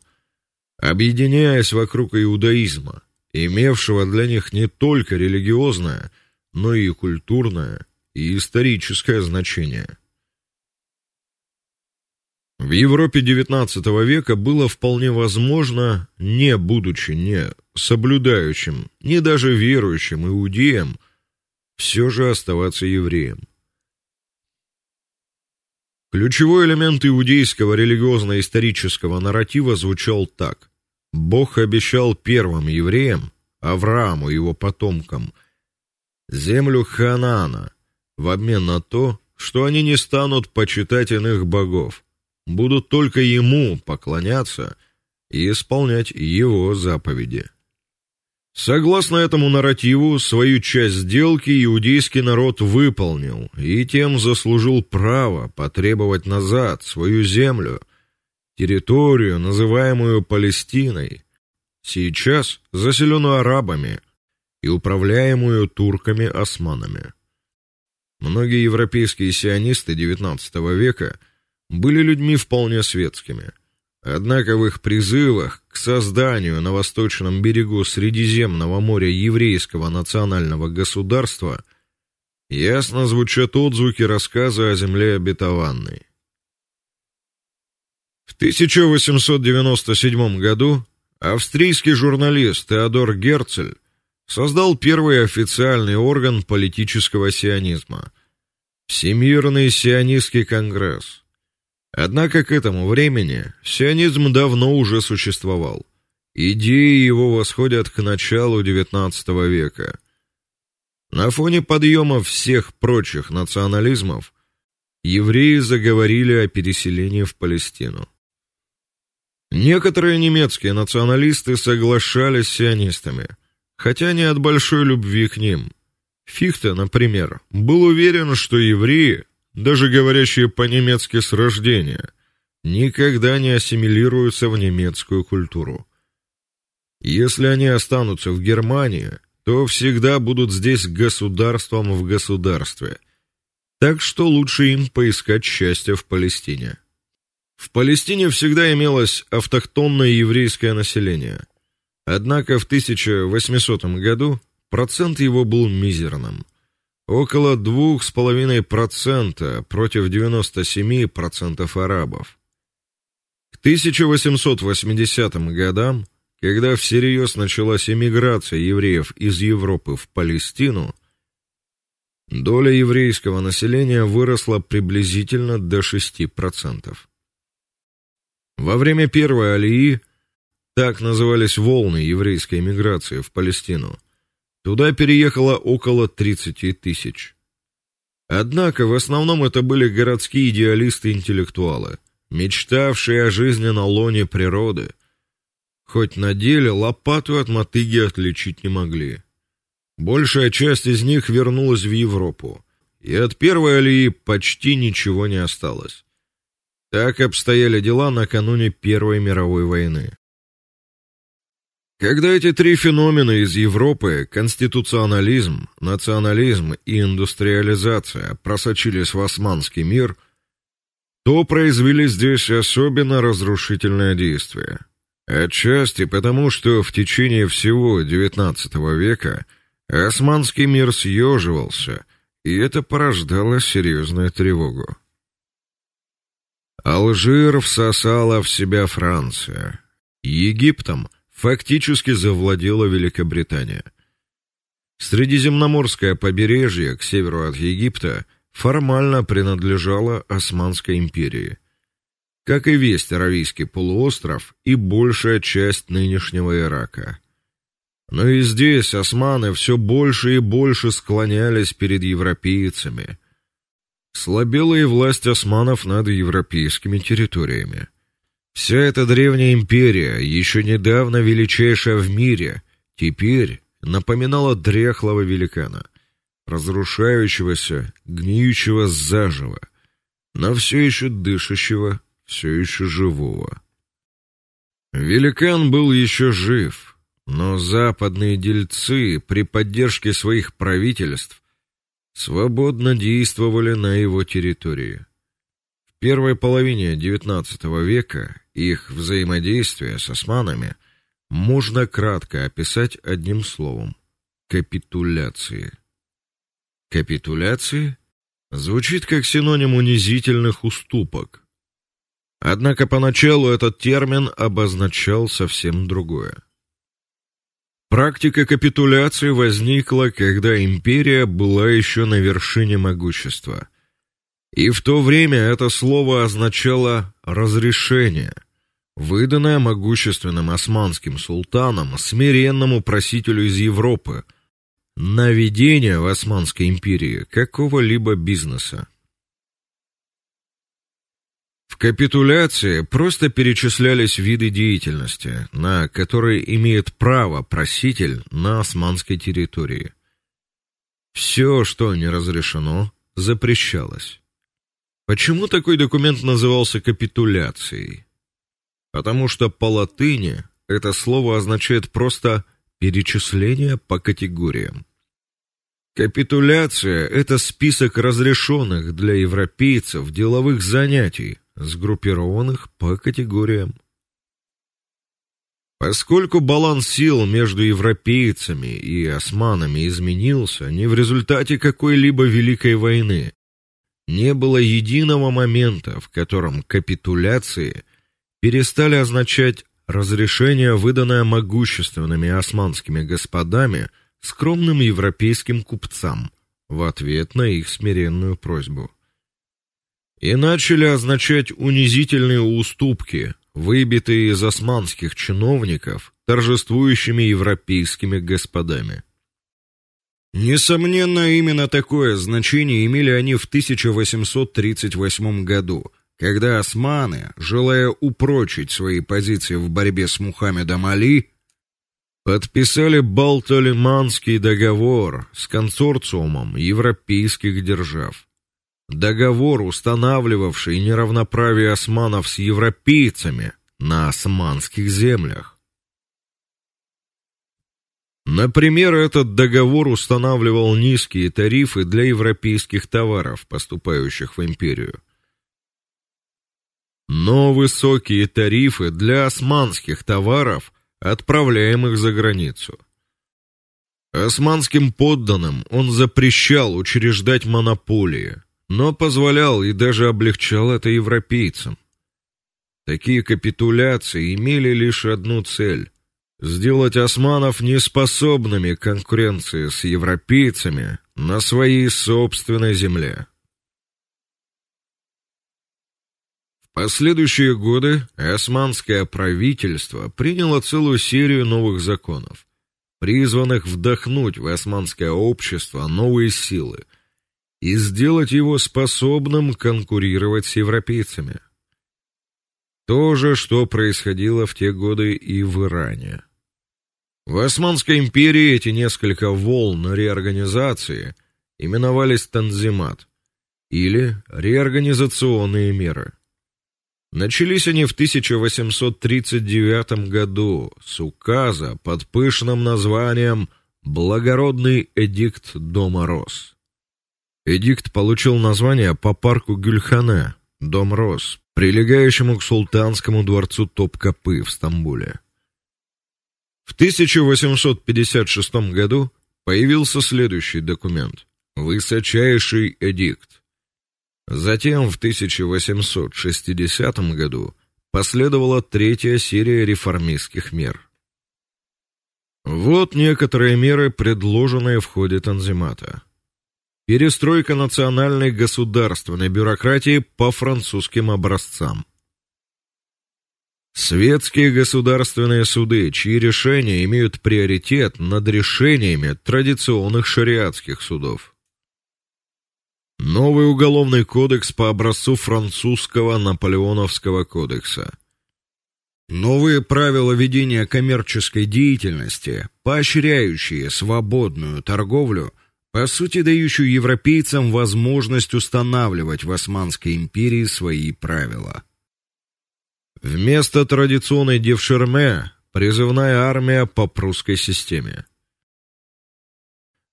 объединяясь вокруг иудаизма, имевшего для них не только религиозное, но и культурное и историческое значение. В Европе XIX века было вполне возможно, не будучи не соблюдающим, не даже верующим иудеем, все же оставаться евреем. Ключевой элемент иудейского религиозно-исторического нарратива звучал так: Бог обещал первым евреям, Аврааму и его потомкам, землю Ханаана в обмен на то, что они не станут почитать иных богов, будут только ему поклоняться и исполнять его заповеди. Согласно этому нарративу, свою часть сделки иудейский народ выполнил и тем заслужил право потребовать назад свою землю, территорию, называемую Палестиной, сейчас заселенную арабами и управляемую турками-османами. Многие европейские сионисты XIX века были людьми вполне светскими – Однако в их призывах к созданию на восточном берегу Средиземного моря еврейского национального государства ясно звучат отзвуки рассказа о земле обетованной. В 1897 году австрийский журналист Теодор Герцель создал первый официальный орган политического сионизма Всемирный сионистский конгресс. Однако к этому времени сионизм давно уже существовал. Идеи его восходят к началу XIX века. На фоне подъема всех прочих национализмов евреи заговорили о переселении в Палестину. Некоторые немецкие националисты соглашались с сионистами, хотя не от большой любви к ним. Фихте, например, был уверен, что евреи даже говорящие по-немецки с рождения, никогда не ассимилируются в немецкую культуру. Если они останутся в Германии, то всегда будут здесь государством в государстве. Так что лучше им поискать счастье в Палестине. В Палестине всегда имелось автохтонное еврейское население. Однако в 1800 году процент его был мизерным около 2,5% против 97% арабов. К 1880 годам, когда всерьез началась эмиграция евреев из Европы в Палестину, доля еврейского населения выросла приблизительно до 6%. Во время первой алии, так назывались волны еврейской эмиграции в Палестину, Туда переехало около 30 тысяч. Однако в основном это были городские идеалисты-интеллектуалы, мечтавшие о жизни на лоне природы. Хоть на деле лопату от мотыги отличить не могли. Большая часть из них вернулась в Европу, и от первой алии почти ничего не осталось. Так обстояли дела накануне Первой мировой войны. Когда эти три феномена из Европы конституционализм, национализм и индустриализация просочились в османский мир, то произвели здесь особенно разрушительное действие. Отчасти потому, что в течение всего XIX века османский мир съеживался, и это порождало серьезную тревогу. Алжир всосала в себя Франция. Египтом фактически завладела Великобритания. Средиземноморское побережье к северу от Египта формально принадлежало Османской империи, как и весь Аравийский полуостров и большая часть нынешнего Ирака. Но и здесь османы все больше и больше склонялись перед европейцами. Слабела и власть османов над европейскими территориями. Вся эта древняя империя, еще недавно величайшая в мире, теперь напоминала дряхлого великана, разрушающегося, гниющего заживо, но все еще дышащего, все еще живого. Великан был еще жив, но западные дельцы при поддержке своих правительств свободно действовали на его территории. В первой половине XIX века их взаимодействие с османами можно кратко описать одним словом капитуляции. Капитуляции звучит как синоним унизительных уступок. Однако поначалу этот термин обозначал совсем другое. Практика капитуляции возникла, когда империя была еще на вершине могущества. И в то время это слово означало разрешение, выданное могущественным османским султаном смиренному просителю из Европы на ведение в Османской империи какого-либо бизнеса. В капитуляции просто перечислялись виды деятельности, на которые имеет право проситель на османской территории. Все, что не разрешено, запрещалось. Почему такой документ назывался капитуляцией? Потому что по латыни это слово означает просто перечисление по категориям. Капитуляция это список разрешенных для европейцев деловых занятий, сгруппированных по категориям. Поскольку баланс сил между европейцами и османами изменился не в результате какой-либо великой войны, не было единого момента, в котором капитуляции перестали означать разрешение, выданное могущественными османскими господами скромным европейским купцам в ответ на их смиренную просьбу и начали означать унизительные уступки, выбитые из османских чиновников торжествующими европейскими господами. Несомненно, именно такое значение имели они в 1838 году, когда османы, желая упрочить свои позиции в борьбе с Мухаммедом Али, подписали Балтолиманский договор с консорциумом европейских держав. Договор, устанавливавший неравноправие османов с европейцами на османских землях. Например, этот договор устанавливал низкие тарифы для европейских товаров, поступающих в империю, но высокие тарифы для османских товаров, отправляемых за границу. Османским подданным он запрещал учреждать монополии, но позволял и даже облегчал это европейцам. Такие капитуляции имели лишь одну цель сделать османов неспособными к конкуренции с европейцами на своей собственной земле. В последующие годы османское правительство приняло целую серию новых законов, призванных вдохнуть в османское общество новые силы и сделать его способным конкурировать с европейцами. То же, что происходило в те годы и в Иране. В Османской империи эти несколько волн реорганизации именовались танзимат или реорганизационные меры. Начались они в 1839 году с указа под пышным названием Благородный эдикт Дома Рос. Эдикт получил название по парку Гюльхане, Дом Роз, прилегающему к султанскому дворцу Топкапы в Стамбуле. В 1856 году появился следующий документ: Высочайший эдикт. Затем в 1860 году последовала третья серия реформистских мер. Вот некоторые меры, предложенные в ходе Танзимата. Перестройка национальной государственной бюрократии по французским образцам. Светские государственные суды, чьи решения имеют приоритет над решениями традиционных шариатских судов. Новый уголовный кодекс по образцу французского наполеоновского кодекса. Новые правила ведения коммерческой деятельности, поощряющие свободную торговлю, по сути дающую европейцам возможность устанавливать в Османской империи свои правила. Вместо традиционной девшерме призывная армия по прусской системе.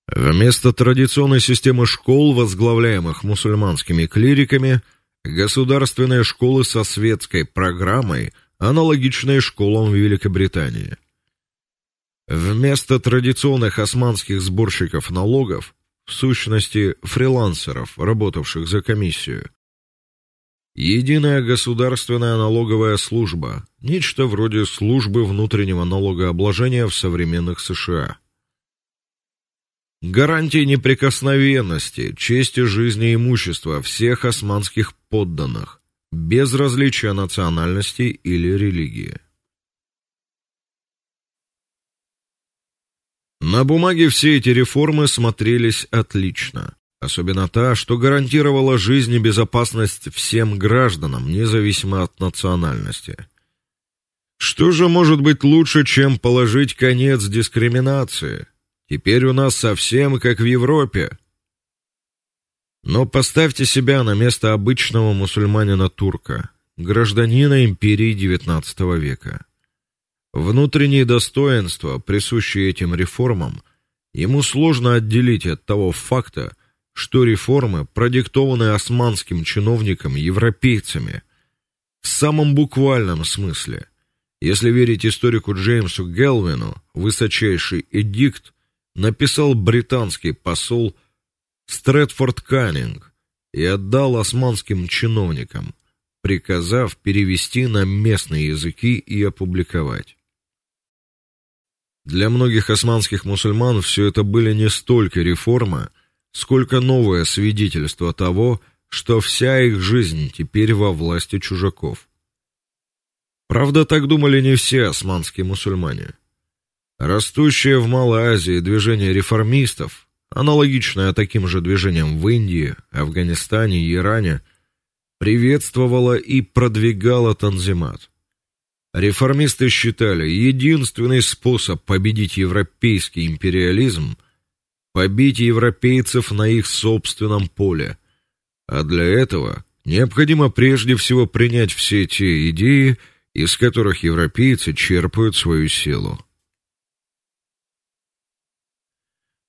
Вместо традиционной системы школ, возглавляемых мусульманскими клириками, государственные школы со светской программой, аналогичные школам в Великобритании. Вместо традиционных османских сборщиков налогов, в сущности фрилансеров, работавших за комиссию, Единая государственная налоговая служба, нечто вроде службы внутреннего налогообложения в современных США. Гарантии неприкосновенности, чести жизни и имущества всех османских подданных, без различия национальности или религии. На бумаге все эти реформы смотрелись отлично. Особенно та, что гарантировала жизнь и безопасность всем гражданам, независимо от национальности. Что же может быть лучше, чем положить конец дискриминации? Теперь у нас совсем как в Европе. Но поставьте себя на место обычного мусульманина-турка, гражданина империи XIX века. Внутренние достоинства, присущие этим реформам, ему сложно отделить от того факта, что реформы, продиктованные османским чиновником, европейцами, в самом буквальном смысле. Если верить историку Джеймсу Гелвину, высочайший эдикт написал британский посол Стрэдфорд Каннинг и отдал османским чиновникам, приказав перевести на местные языки и опубликовать. Для многих османских мусульман все это были не столько реформы, сколько новое свидетельство того, что вся их жизнь теперь во власти чужаков. Правда, так думали не все османские мусульмане. Растущее в Малой Азии движение реформистов, аналогичное таким же движениям в Индии, Афганистане и Иране, приветствовало и продвигало танзимат. Реформисты считали, единственный способ победить европейский империализм – побить европейцев на их собственном поле. А для этого необходимо прежде всего принять все те идеи, из которых европейцы черпают свою силу.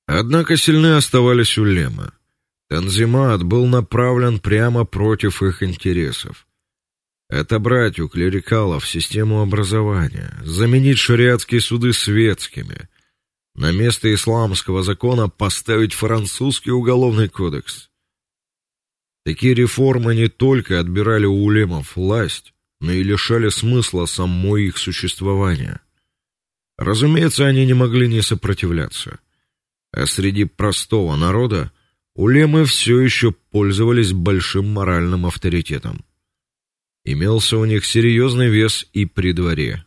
Однако сильны оставались улемы. Танзимат был направлен прямо против их интересов. Отобрать у клерикалов систему образования, заменить шариатские суды светскими, на место исламского закона поставить французский уголовный кодекс. Такие реформы не только отбирали у улемов власть, но и лишали смысла само их существования. Разумеется, они не могли не сопротивляться. А среди простого народа улемы все еще пользовались большим моральным авторитетом. Имелся у них серьезный вес и при дворе.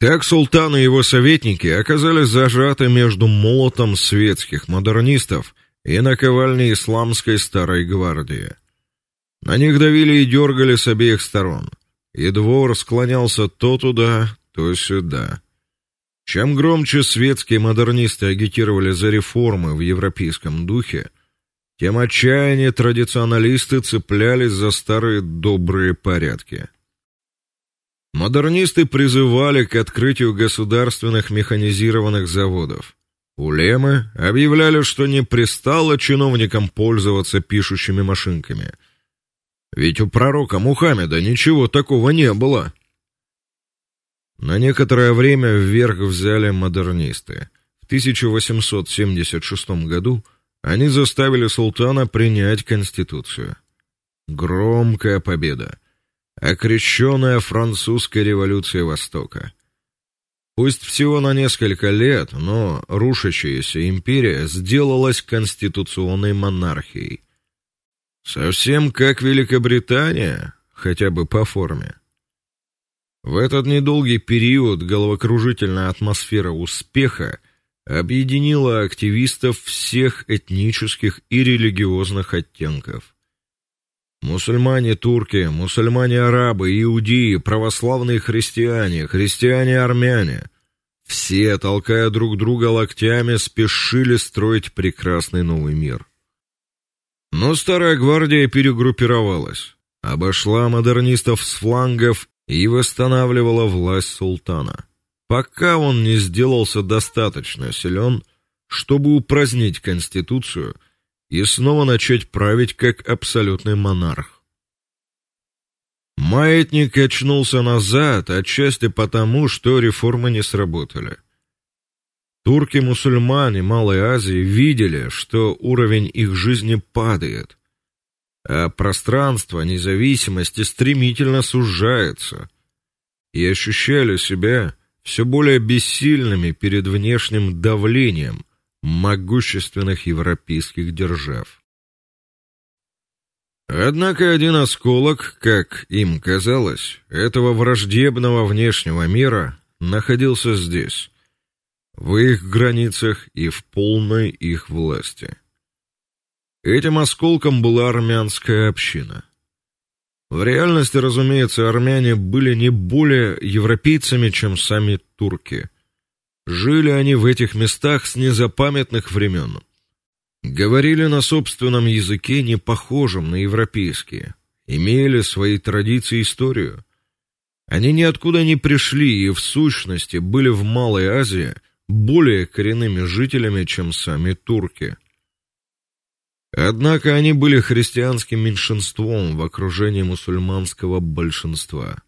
Так султан и его советники оказались зажаты между молотом светских модернистов и наковальней исламской старой гвардии. На них давили и дергали с обеих сторон, и двор склонялся то туда, то сюда. Чем громче светские модернисты агитировали за реформы в европейском духе, тем отчаяннее традиционалисты цеплялись за старые добрые порядки. Модернисты призывали к открытию государственных механизированных заводов. Улемы объявляли, что не пристало чиновникам пользоваться пишущими машинками. Ведь у пророка Мухаммеда ничего такого не было. На некоторое время вверх взяли модернисты. В 1876 году они заставили султана принять конституцию. Громкая победа, окрещенная французской революцией Востока. Пусть всего на несколько лет, но рушащаяся империя сделалась конституционной монархией. Совсем как Великобритания, хотя бы по форме. В этот недолгий период головокружительная атмосфера успеха объединила активистов всех этнических и религиозных оттенков. Мусульмане турки, мусульмане арабы, иудеи, православные христиане, христиане армяне все, толкая друг друга локтями, спешили строить прекрасный новый мир. Но старая гвардия перегруппировалась, обошла модернистов с флангов и восстанавливала власть султана, пока он не сделался достаточно силен, чтобы упразднить конституцию и снова начать править как абсолютный монарх. Маятник очнулся назад, отчасти потому, что реформы не сработали. Турки-мусульмане Малой Азии видели, что уровень их жизни падает, а пространство независимости стремительно сужается, и ощущали себя все более бессильными перед внешним давлением могущественных европейских держав. Однако один осколок, как им казалось, этого враждебного внешнего мира находился здесь, в их границах и в полной их власти. Этим осколком была армянская община. В реальности, разумеется, армяне были не более европейцами, чем сами турки. Жили они в этих местах с незапамятных времен. Говорили на собственном языке, не похожем на европейские, имели свои традиции и историю. Они ниоткуда не пришли и в сущности были в Малой Азии более коренными жителями, чем сами турки. Однако они были христианским меньшинством в окружении мусульманского большинства.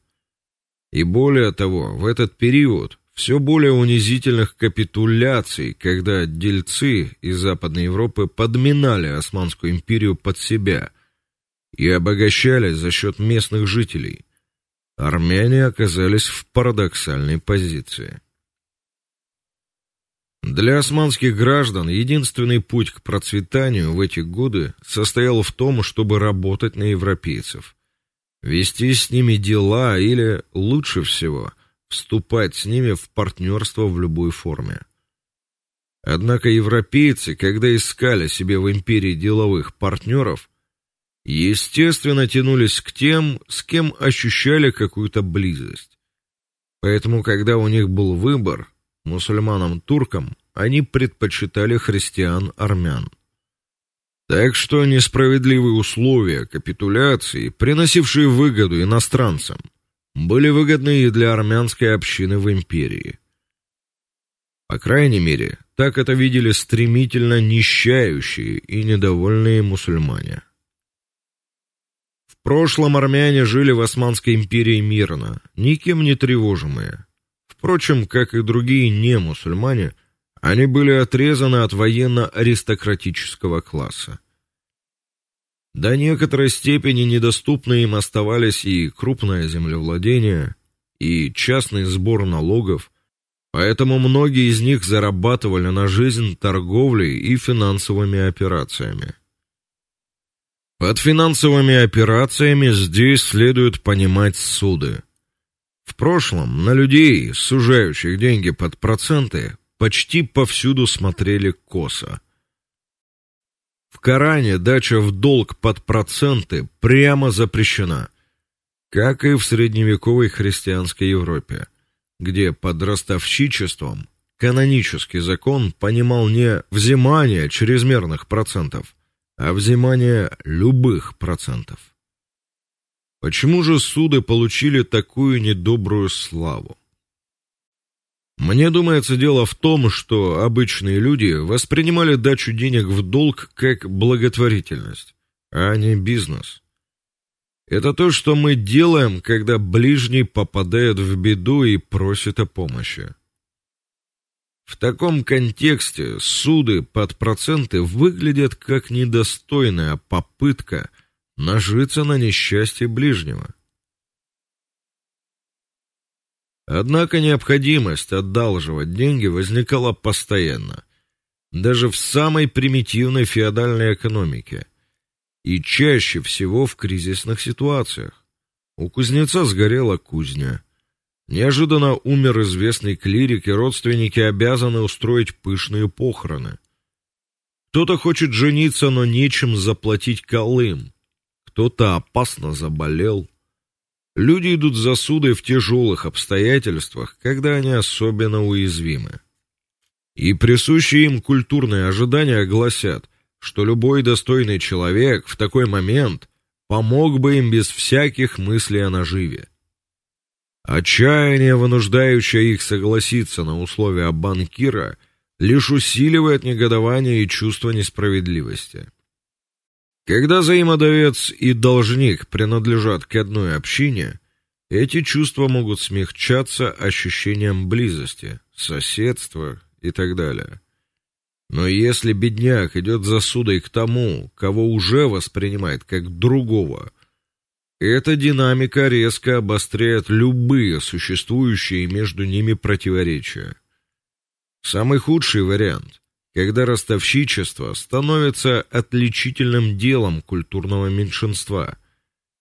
И более того, в этот период все более унизительных капитуляций, когда дельцы из Западной Европы подминали Османскую империю под себя и обогащались за счет местных жителей. Армяне оказались в парадоксальной позиции. Для османских граждан единственный путь к процветанию в эти годы состоял в том, чтобы работать на европейцев, вести с ними дела или лучше всего вступать с ними в партнерство в любой форме. Однако европейцы, когда искали себе в империи деловых партнеров, естественно, тянулись к тем, с кем ощущали какую-то близость. Поэтому, когда у них был выбор, мусульманам-туркам, они предпочитали христиан-армян. Так что несправедливые условия капитуляции, приносившие выгоду иностранцам, были выгодны и для армянской общины в империи. По крайней мере, так это видели стремительно нищающие и недовольные мусульмане. В прошлом армяне жили в Османской империи мирно, никем не тревожимые. Впрочем, как и другие не мусульмане, они были отрезаны от военно-аристократического класса. До некоторой степени недоступны им оставались и крупное землевладение, и частный сбор налогов, поэтому многие из них зарабатывали на жизнь торговлей и финансовыми операциями. Под финансовыми операциями здесь следует понимать суды. В прошлом на людей, сужающих деньги под проценты, почти повсюду смотрели косо. Коране дача в долг под проценты прямо запрещена, как и в средневековой христианской Европе, где под ростовщичеством канонический закон понимал не взимание чрезмерных процентов, а взимание любых процентов. Почему же суды получили такую недобрую славу? Мне думается, дело в том, что обычные люди воспринимали дачу денег в долг как благотворительность, а не бизнес. Это то, что мы делаем, когда ближний попадает в беду и просит о помощи. В таком контексте суды под проценты выглядят как недостойная попытка нажиться на несчастье ближнего. Однако необходимость одалживать деньги возникала постоянно, даже в самой примитивной феодальной экономике, и чаще всего в кризисных ситуациях. У кузнеца сгорела кузня. Неожиданно умер известный клирик, и родственники обязаны устроить пышные похороны. Кто-то хочет жениться, но нечем заплатить колым. Кто-то опасно заболел. Люди идут за судой в тяжелых обстоятельствах, когда они особенно уязвимы. И присущие им культурные ожидания гласят, что любой достойный человек в такой момент помог бы им без всяких мыслей о наживе. Отчаяние, вынуждающее их согласиться на условия банкира, лишь усиливает негодование и чувство несправедливости. Когда взаимодавец и должник принадлежат к одной общине, эти чувства могут смягчаться ощущением близости, соседства и так далее. Но если бедняк идет за судой к тому, кого уже воспринимает как другого, эта динамика резко обостряет любые существующие между ними противоречия. Самый худший вариант, когда ростовщичество становится отличительным делом культурного меньшинства,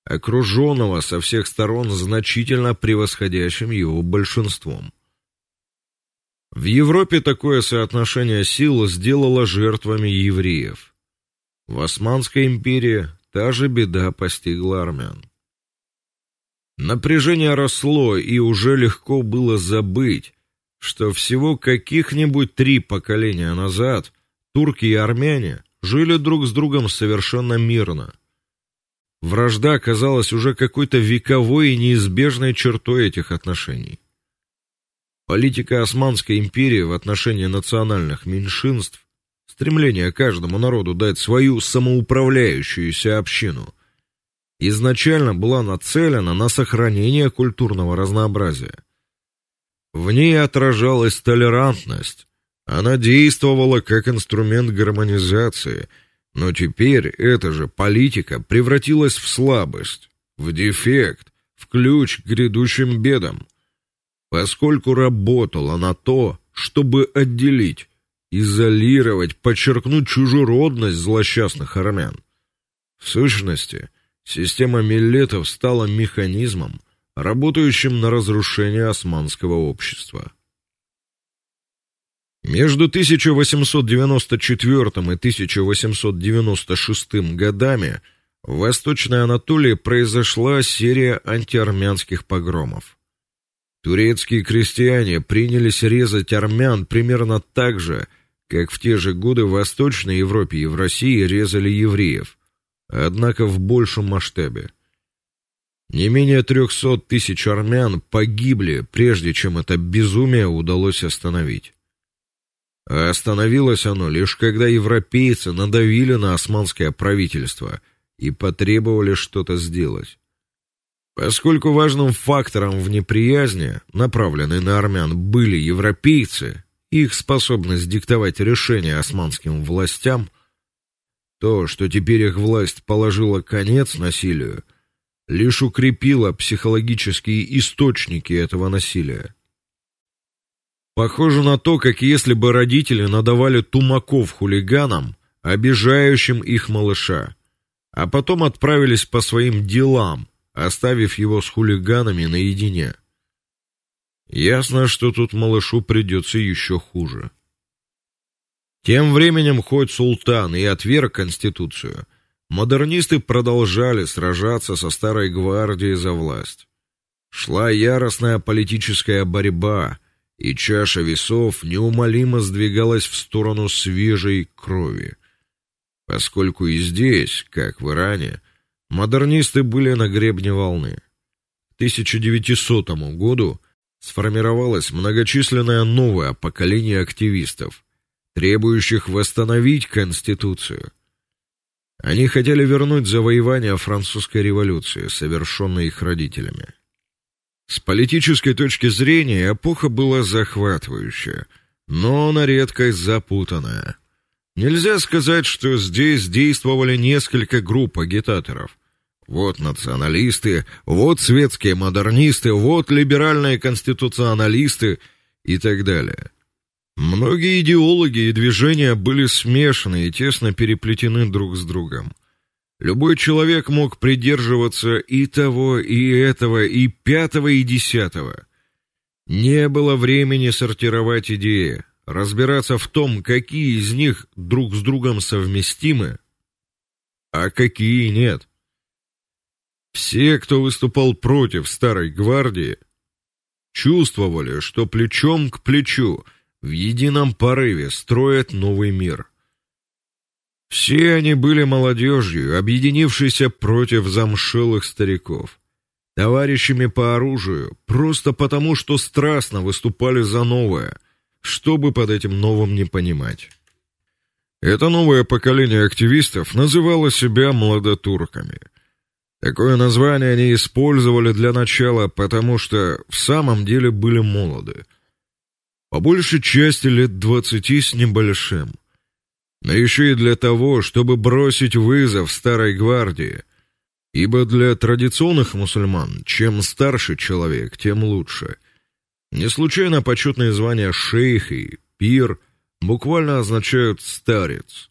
окруженного со всех сторон значительно превосходящим его большинством. В Европе такое соотношение сил сделало жертвами евреев. В Османской империи та же беда постигла армян. Напряжение росло, и уже легко было забыть, что всего каких-нибудь три поколения назад турки и армяне жили друг с другом совершенно мирно. Вражда казалась уже какой-то вековой и неизбежной чертой этих отношений. Политика Османской империи в отношении национальных меньшинств, стремление каждому народу дать свою самоуправляющуюся общину – изначально была нацелена на сохранение культурного разнообразия. В ней отражалась толерантность. Она действовала как инструмент гармонизации, но теперь эта же политика превратилась в слабость, в дефект, в ключ к грядущим бедам. Поскольку работала на то, чтобы отделить, изолировать, подчеркнуть чужеродность злосчастных армян. В сущности, Система миллетов стала механизмом, работающим на разрушение османского общества. Между 1894 и 1896 годами в Восточной Анатолии произошла серия антиармянских погромов. Турецкие крестьяне принялись резать армян примерно так же, как в те же годы в Восточной Европе и в России резали евреев однако в большем масштабе. Не менее трехсот тысяч армян погибли, прежде чем это безумие удалось остановить. А остановилось оно лишь когда европейцы надавили на османское правительство и потребовали что-то сделать. Поскольку важным фактором в неприязни, направленной на армян, были европейцы, их способность диктовать решения османским властям – то, что теперь их власть положила конец насилию, лишь укрепило психологические источники этого насилия. Похоже на то, как если бы родители надавали тумаков хулиганам, обижающим их малыша, а потом отправились по своим делам, оставив его с хулиганами наедине. Ясно, что тут малышу придется еще хуже. Тем временем хоть султан и отверг конституцию, модернисты продолжали сражаться со старой гвардией за власть. Шла яростная политическая борьба, и чаша весов неумолимо сдвигалась в сторону свежей крови. Поскольку и здесь, как в Иране, модернисты были на гребне волны. К 1900 году сформировалось многочисленное новое поколение активистов, требующих восстановить конституцию. Они хотели вернуть завоевания французской революции, совершенные их родителями. С политической точки зрения эпоха была захватывающая. но на редкость запутанная. Нельзя сказать, что здесь действовали несколько групп агитаторов. Вот националисты, вот светские модернисты, вот либеральные конституционалисты и так далее. Многие идеологи и движения были смешаны и тесно переплетены друг с другом. Любой человек мог придерживаться и того, и этого, и пятого, и десятого. Не было времени сортировать идеи, разбираться в том, какие из них друг с другом совместимы, а какие нет. Все, кто выступал против старой гвардии, чувствовали, что плечом к плечу в едином порыве строят новый мир. Все они были молодежью, объединившейся против замшелых стариков, товарищами по оружию, просто потому, что страстно выступали за новое, что бы под этим новым не понимать. Это новое поколение активистов называло себя молодотурками – Такое название они использовали для начала, потому что в самом деле были молоды. По большей части лет двадцати с небольшим. Но еще и для того, чтобы бросить вызов старой гвардии. Ибо для традиционных мусульман, чем старше человек, тем лучше. Не случайно почетные звания шейх и пир буквально означают старец.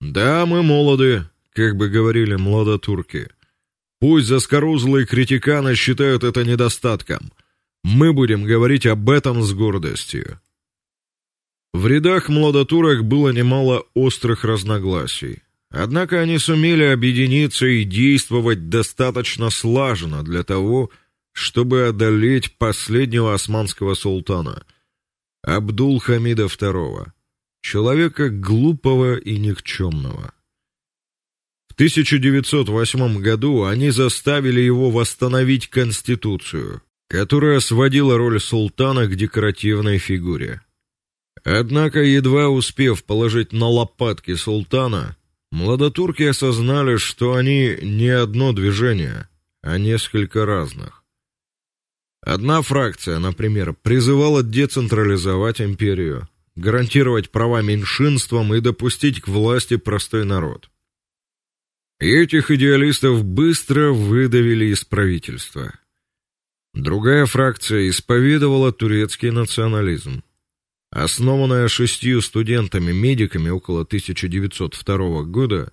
Да, мы молоды, как бы говорили младотурки. Пусть заскорузлые критиканы считают это недостатком. Мы будем говорить об этом с гордостью. В рядах младотурок было немало острых разногласий. Однако они сумели объединиться и действовать достаточно слаженно для того, чтобы одолеть последнего османского султана Абдул-Хамида II, человека глупого и никчемного. В 1908 году они заставили его восстановить конституцию, которая сводила роль султана к декоративной фигуре. Однако, едва успев положить на лопатки султана, младотурки осознали, что они не одно движение, а несколько разных. Одна фракция, например, призывала децентрализовать империю, гарантировать права меньшинствам и допустить к власти простой народ. Этих идеалистов быстро выдавили из правительства. Другая фракция исповедовала турецкий национализм. Основанная шестью студентами-медиками около 1902 года,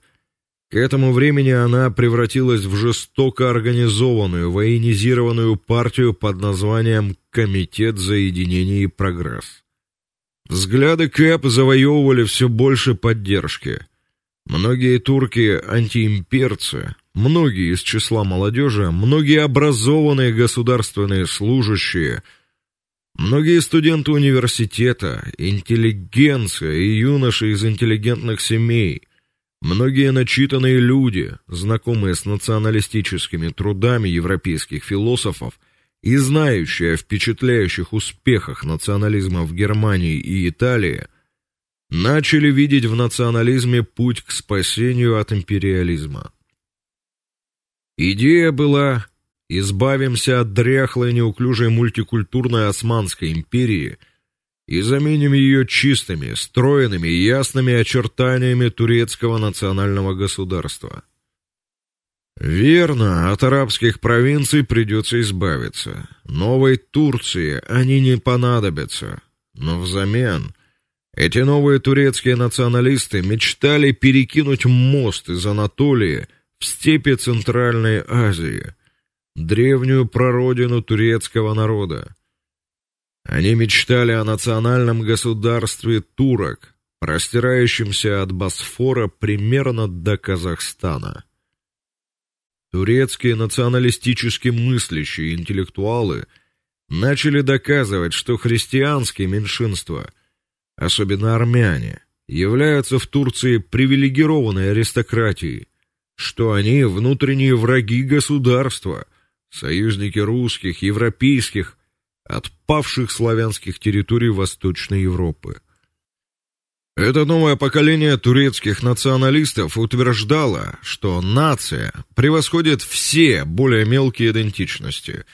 к этому времени она превратилась в жестоко организованную военизированную партию под названием Комитет за единение и прогресс. Взгляды КЭП завоевывали все больше поддержки. Многие турки антиимперцы, многие из числа молодежи, многие образованные государственные служащие, многие студенты университета, интеллигенция и юноши из интеллигентных семей, многие начитанные люди, знакомые с националистическими трудами европейских философов и знающие о впечатляющих успехах национализма в Германии и Италии, начали видеть в национализме путь к спасению от империализма. Идея была: избавимся от дряхлой неуклюжей мультикультурной османской империи и заменим ее чистыми, стройными и ясными очертаниями турецкого национального государства. Верно, от арабских провинций придется избавиться. Новой Турции они не понадобятся, но взамен эти новые турецкие националисты мечтали перекинуть мост из Анатолии степи Центральной Азии, древнюю прародину турецкого народа. Они мечтали о национальном государстве турок, простирающемся от Босфора примерно до Казахстана. Турецкие националистически мыслящие интеллектуалы начали доказывать, что христианские меньшинства – особенно армяне, являются в Турции привилегированной аристократией, что они внутренние враги государства, союзники русских, европейских, отпавших славянских территорий Восточной Европы. Это новое поколение турецких националистов утверждало, что нация превосходит все более мелкие идентичности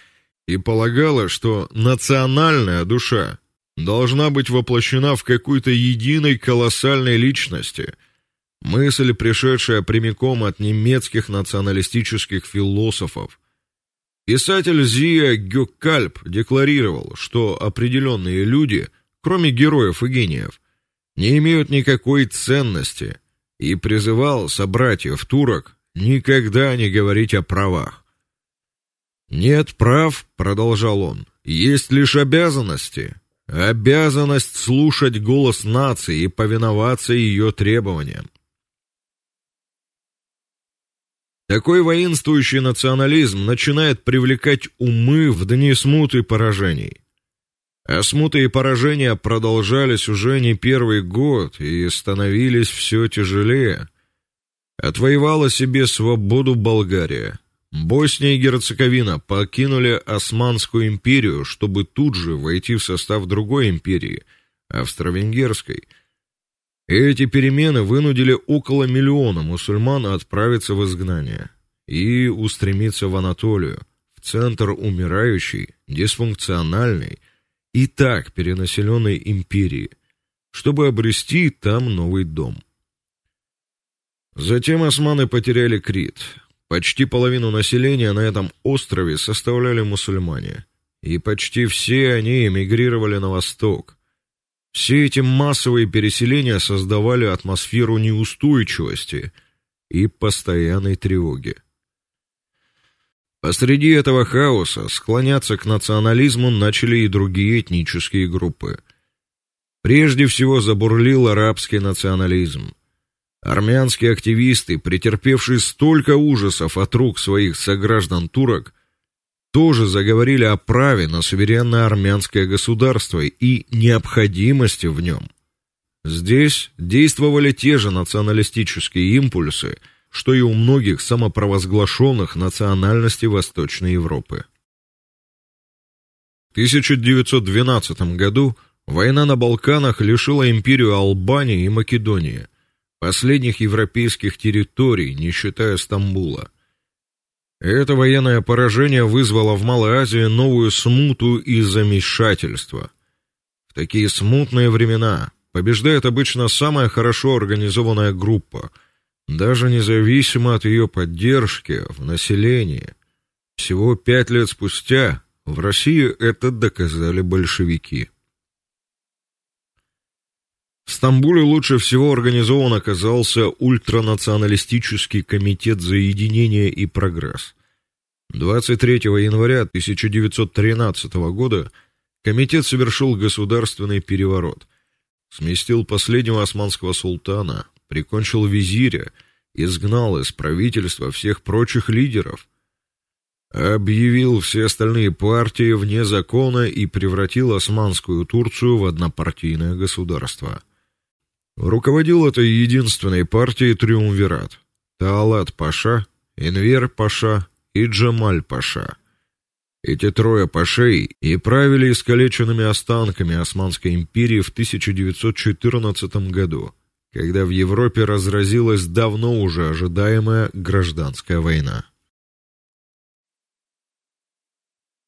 и полагало, что национальная душа должна быть воплощена в какой-то единой колоссальной личности. Мысль, пришедшая прямиком от немецких националистических философов. Писатель Зия Гёккальп декларировал, что определенные люди, кроме героев и гениев, не имеют никакой ценности, и призывал собратьев турок никогда не говорить о правах. Нет прав, продолжал он. Есть лишь обязанности. Обязанность слушать голос нации и повиноваться ее требованиям. Такой воинствующий национализм начинает привлекать умы в дни смуты и поражений. А смуты и поражения продолжались уже не первый год и становились все тяжелее. Отвоевала себе свободу Болгария. Босния и Герцеговина покинули Османскую империю, чтобы тут же войти в состав другой империи, Австро-Венгерской. Эти перемены вынудили около миллиона мусульман отправиться в изгнание и устремиться в Анатолию, в центр умирающей, дисфункциональной и так перенаселенной империи, чтобы обрести там новый дом. Затем османы потеряли Крит. Почти половину населения на этом острове составляли мусульмане, и почти все они эмигрировали на восток. Все эти массовые переселения создавали атмосферу неустойчивости и постоянной тревоги. Посреди этого хаоса склоняться к национализму начали и другие этнические группы. Прежде всего забурлил арабский национализм. Армянские активисты, претерпевшие столько ужасов от рук своих сограждан турок, тоже заговорили о праве на суверенное армянское государство и необходимости в нем. Здесь действовали те же националистические импульсы, что и у многих самопровозглашенных национальностей Восточной Европы. В 1912 году война на Балканах лишила империю Албании и Македонии – последних европейских территорий, не считая Стамбула. Это военное поражение вызвало в Малой Азии новую смуту и замешательство. В такие смутные времена побеждает обычно самая хорошо организованная группа, даже независимо от ее поддержки в населении. Всего пять лет спустя в России это доказали большевики. В Стамбуле лучше всего организован оказался ультранационалистический комитет за единение и прогресс. 23 января 1913 года комитет совершил государственный переворот. Сместил последнего османского султана, прикончил визиря, изгнал из правительства всех прочих лидеров, объявил все остальные партии вне закона и превратил османскую Турцию в однопартийное государство. Руководил этой единственной партией триумвират: Таалат Паша, Энвер Паша и Джамаль Паша. Эти трое пашей и правили искалеченными останками Османской империи в 1914 году, когда в Европе разразилась давно уже ожидаемая гражданская война.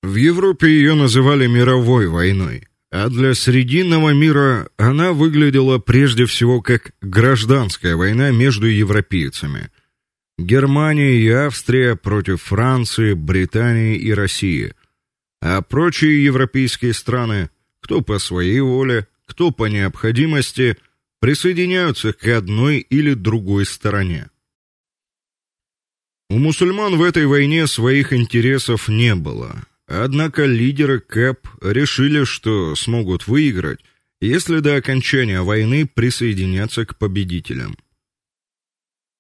В Европе ее называли мировой войной а для срединного мира она выглядела прежде всего как гражданская война между европейцами. Германия и Австрия против Франции, Британии и России, а прочие европейские страны, кто по своей воле, кто по необходимости, присоединяются к одной или другой стороне. У мусульман в этой войне своих интересов не было. Однако лидеры КЭП решили, что смогут выиграть, если до окончания войны присоединятся к победителям.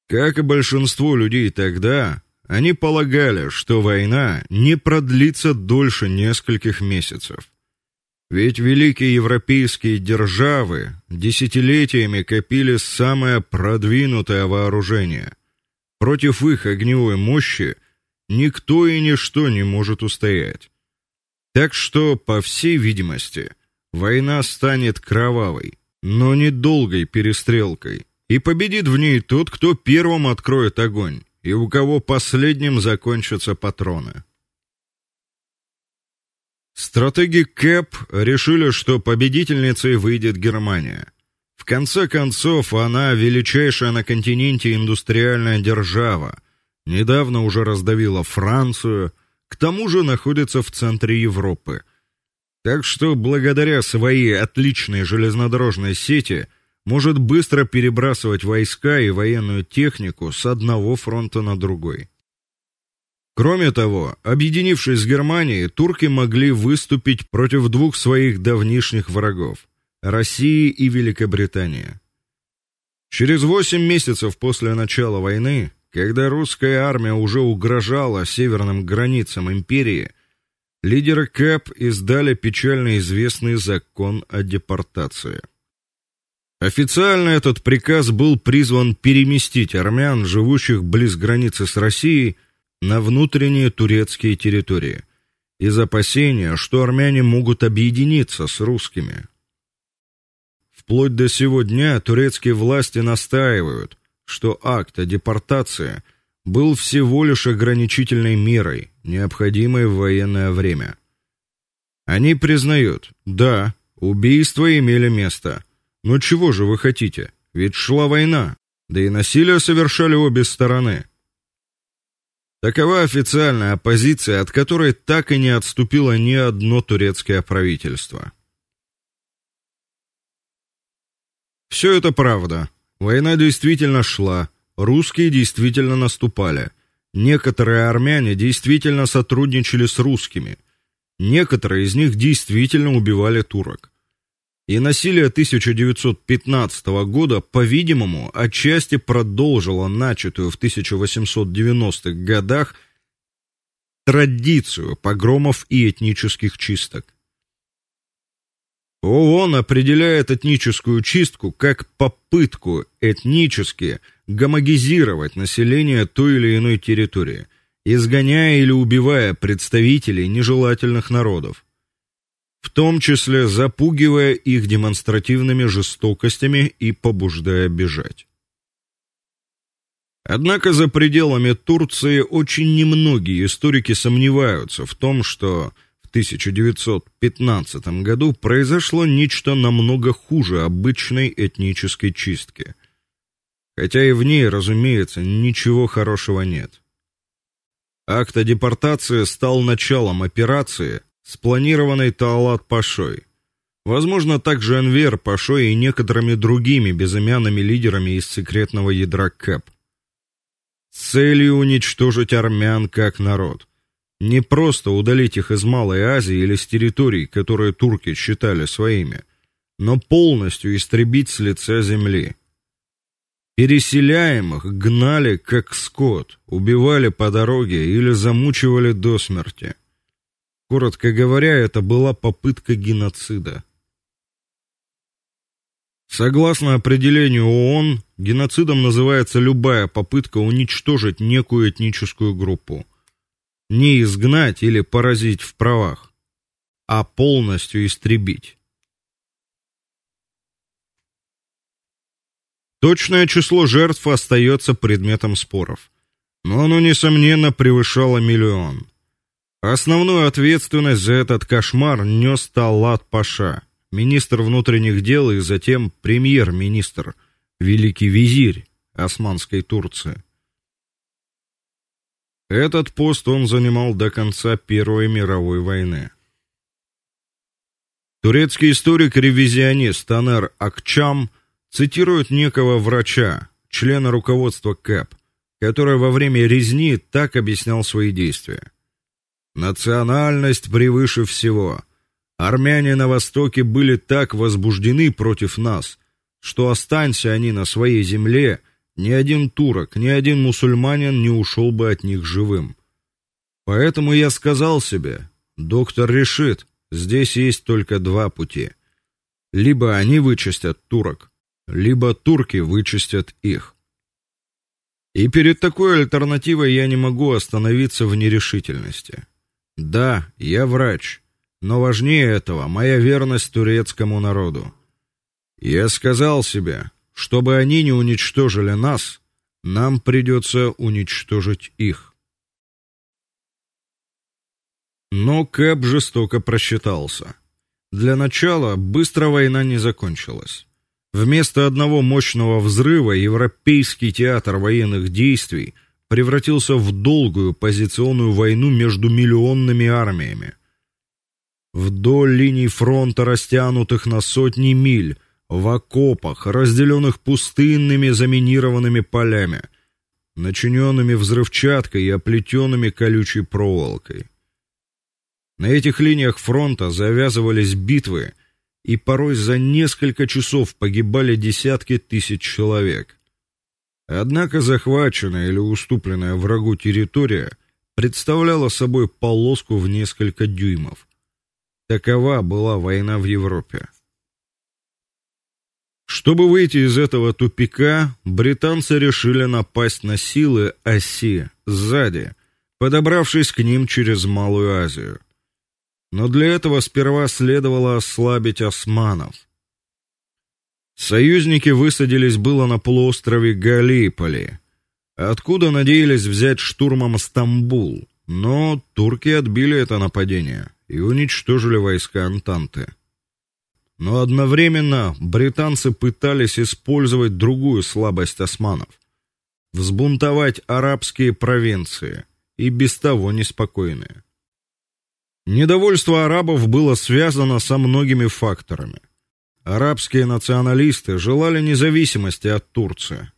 Как и большинство людей тогда, они полагали, что война не продлится дольше нескольких месяцев. Ведь великие европейские державы десятилетиями копили самое продвинутое вооружение. Против их огневой мощи – никто и ничто не может устоять. Так что, по всей видимости, война станет кровавой, но недолгой перестрелкой, и победит в ней тот, кто первым откроет огонь, и у кого последним закончатся патроны. Стратеги КЭП решили, что победительницей выйдет Германия. В конце концов, она величайшая на континенте индустриальная держава. Недавно уже раздавила Францию, к тому же находится в центре Европы. Так что благодаря своей отличной железнодорожной сети может быстро перебрасывать войска и военную технику с одного фронта на другой. Кроме того, объединившись с Германией, турки могли выступить против двух своих давнишних врагов России и Великобритании. Через восемь месяцев после начала войны, когда русская армия уже угрожала северным границам империи, лидеры КЭП издали печально известный закон о депортации. Официально этот приказ был призван переместить армян, живущих близ границы с Россией, на внутренние турецкие территории из опасения, что армяне могут объединиться с русскими. Вплоть до сего дня турецкие власти настаивают, что акт о депортации был всего лишь ограничительной мерой, необходимой в военное время. Они признают: да, убийства имели место. Но чего же вы хотите? Ведь шла война, да и насилие совершали обе стороны. Такова официальная позиция, от которой так и не отступило ни одно турецкое правительство. Все это правда. Война действительно шла, русские действительно наступали. Некоторые армяне действительно сотрудничали с русскими. Некоторые из них действительно убивали турок и насилие 1915 года, по-видимому, отчасти продолжило начатую в 1890-х годах традицию погромов и этнических чисток. ООН определяет этническую чистку как попытку этнически гомогенизировать население той или иной территории, изгоняя или убивая представителей нежелательных народов в том числе запугивая их демонстративными жестокостями и побуждая бежать. Однако за пределами Турции очень немногие историки сомневаются в том, что 1915 году произошло нечто намного хуже обычной этнической чистки. Хотя и в ней, разумеется, ничего хорошего нет. Акт о депортации стал началом операции, спланированной Таалат Пашой. Возможно, также Энвер Пашой и некоторыми другими безымянными лидерами из секретного ядра КЭП. С целью уничтожить армян как народ. Не просто удалить их из Малой Азии или с территорий, которые турки считали своими, но полностью истребить с лица земли. Переселяемых гнали как скот, убивали по дороге или замучивали до смерти. Коротко говоря, это была попытка геноцида. Согласно определению ООН, геноцидом называется любая попытка уничтожить некую этническую группу, не изгнать или поразить в правах, а полностью истребить. Точное число жертв остается предметом споров, но оно несомненно превышало миллион. Основную ответственность за этот кошмар нес Талат Паша, министр внутренних дел и затем премьер-министр, великий визирь османской Турции. Этот пост он занимал до конца Первой мировой войны. Турецкий историк-ревизионист Танер Акчам цитирует некого врача, члена руководства КЭП, который во время резни так объяснял свои действия. Национальность превыше всего. Армяне на востоке были так возбуждены против нас, что останься они на своей земле, ни один турок, ни один мусульманин не ушел бы от них живым. Поэтому я сказал себе: доктор решит, здесь есть только два пути. Либо они вычистят турок, либо турки вычистят их. И перед такой альтернативой я не могу остановиться в нерешительности. Да, я врач, но важнее этого моя верность турецкому народу. Я сказал себе, чтобы они не уничтожили нас, нам придется уничтожить их. Но Кэп жестоко просчитался. Для начала быстро война не закончилась. Вместо одного мощного взрыва европейский театр военных действий превратился в долгую позиционную войну между миллионными армиями. Вдоль линий фронта, растянутых на сотни миль, в окопах, разделенных пустынными заминированными полями, начиненными взрывчаткой и оплетенными колючей проволокой. На этих линиях фронта завязывались битвы, и порой за несколько часов погибали десятки тысяч человек. Однако захваченная или уступленная врагу территория представляла собой полоску в несколько дюймов. Такова была война в Европе. Чтобы выйти из этого тупика, британцы решили напасть на силы оси сзади, подобравшись к ним через Малую Азию. Но для этого сперва следовало ослабить османов. Союзники высадились было на полуострове Галиполи, откуда надеялись взять штурмом Стамбул, но турки отбили это нападение и уничтожили войска Антанты. Но одновременно британцы пытались использовать другую слабость османов взбунтовать арабские провинции, и без того неспокойные. Недовольство арабов было связано со многими факторами. Арабские националисты желали независимости от Турции.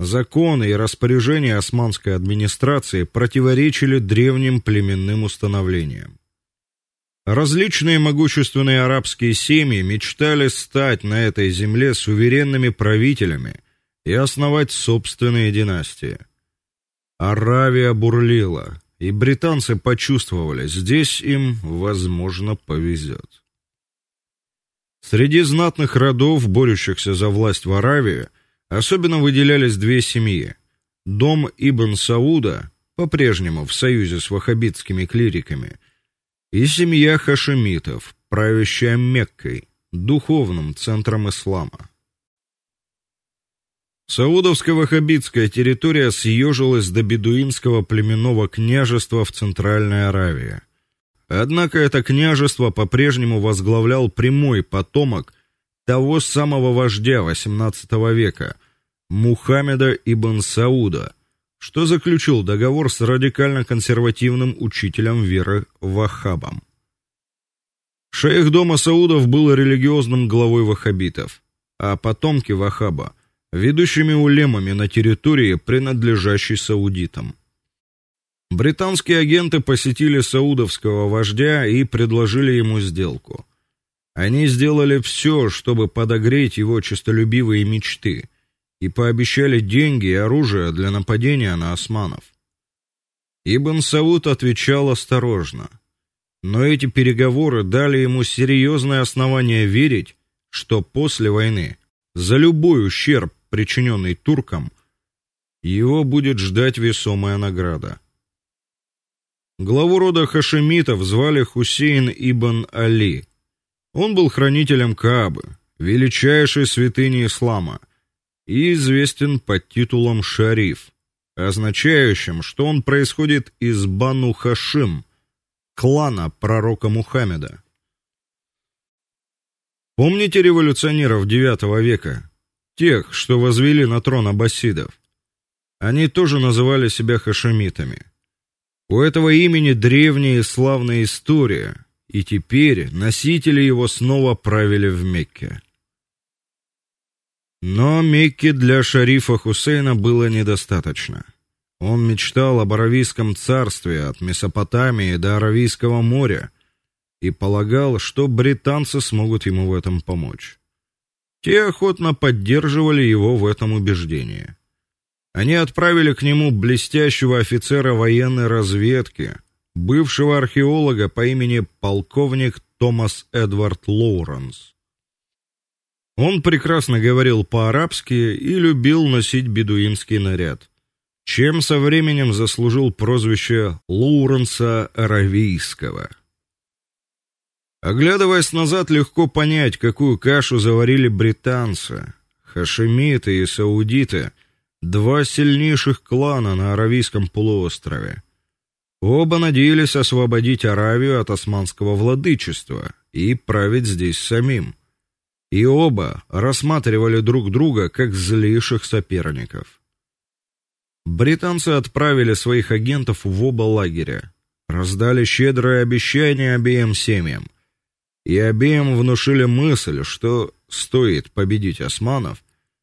Законы и распоряжения османской администрации противоречили древним племенным установлениям. Различные могущественные арабские семьи мечтали стать на этой земле суверенными правителями и основать собственные династии. Аравия бурлила, и британцы почувствовали, здесь им, возможно, повезет. Среди знатных родов, борющихся за власть в Аравии, особенно выделялись две семьи: дом Ибн Сауда, по-прежнему в союзе с ваххабитскими клириками, и семья хашемитов, правящая Меккой, духовным центром ислама. Саудовско-ваххабитская территория съежилась до бедуинского племенного княжества в Центральной Аравии. Однако это княжество по-прежнему возглавлял прямой потомок того самого вождя XVIII века, Мухаммеда ибн Сауда, что заключил договор с радикально-консервативным учителем веры ваххабом. Шейх дома Саудов был религиозным главой ваххабитов, а потомки ваххаба ведущими улемами на территории, принадлежащей саудитам. Британские агенты посетили саудовского вождя и предложили ему сделку. Они сделали все, чтобы подогреть его честолюбивые мечты и пообещали деньги и оружие для нападения на османов. Ибн Сауд отвечал осторожно, но эти переговоры дали ему серьезное основание верить, что после войны за любой ущерб, причиненный туркам, его будет ждать весомая награда. Главу рода хашемитов звали Хусейн ибн Али. Он был хранителем Каабы, величайшей святыни ислама и известен под титулом шариф, означающим, что он происходит из Бану Хашим, клана пророка Мухаммеда. Помните революционеров IX века, тех, что возвели на трон аббасидов? Они тоже называли себя хашемитами. У этого имени древняя и славная история, и теперь носители его снова правили в Мекке. Но Мекки для шарифа Хусейна было недостаточно. Он мечтал об Аравийском царстве от Месопотамии до Аравийского моря и полагал, что британцы смогут ему в этом помочь. Те охотно поддерживали его в этом убеждении. Они отправили к нему блестящего офицера военной разведки, бывшего археолога по имени полковник Томас Эдвард Лоуренс. Он прекрасно говорил по-арабски и любил носить бедуинский наряд, чем со временем заслужил прозвище Лоуренса Аравийского. Оглядываясь назад, легко понять, какую кашу заварили британцы, хашемиты и саудиты, два сильнейших клана на Аравийском полуострове. Оба надеялись освободить Аравию от османского владычества и править здесь самим. И оба рассматривали друг друга как злейших соперников. Британцы отправили своих агентов в оба лагеря, раздали щедрые обещания обеим семьям, и обеим внушили мысль, что стоит победить османов,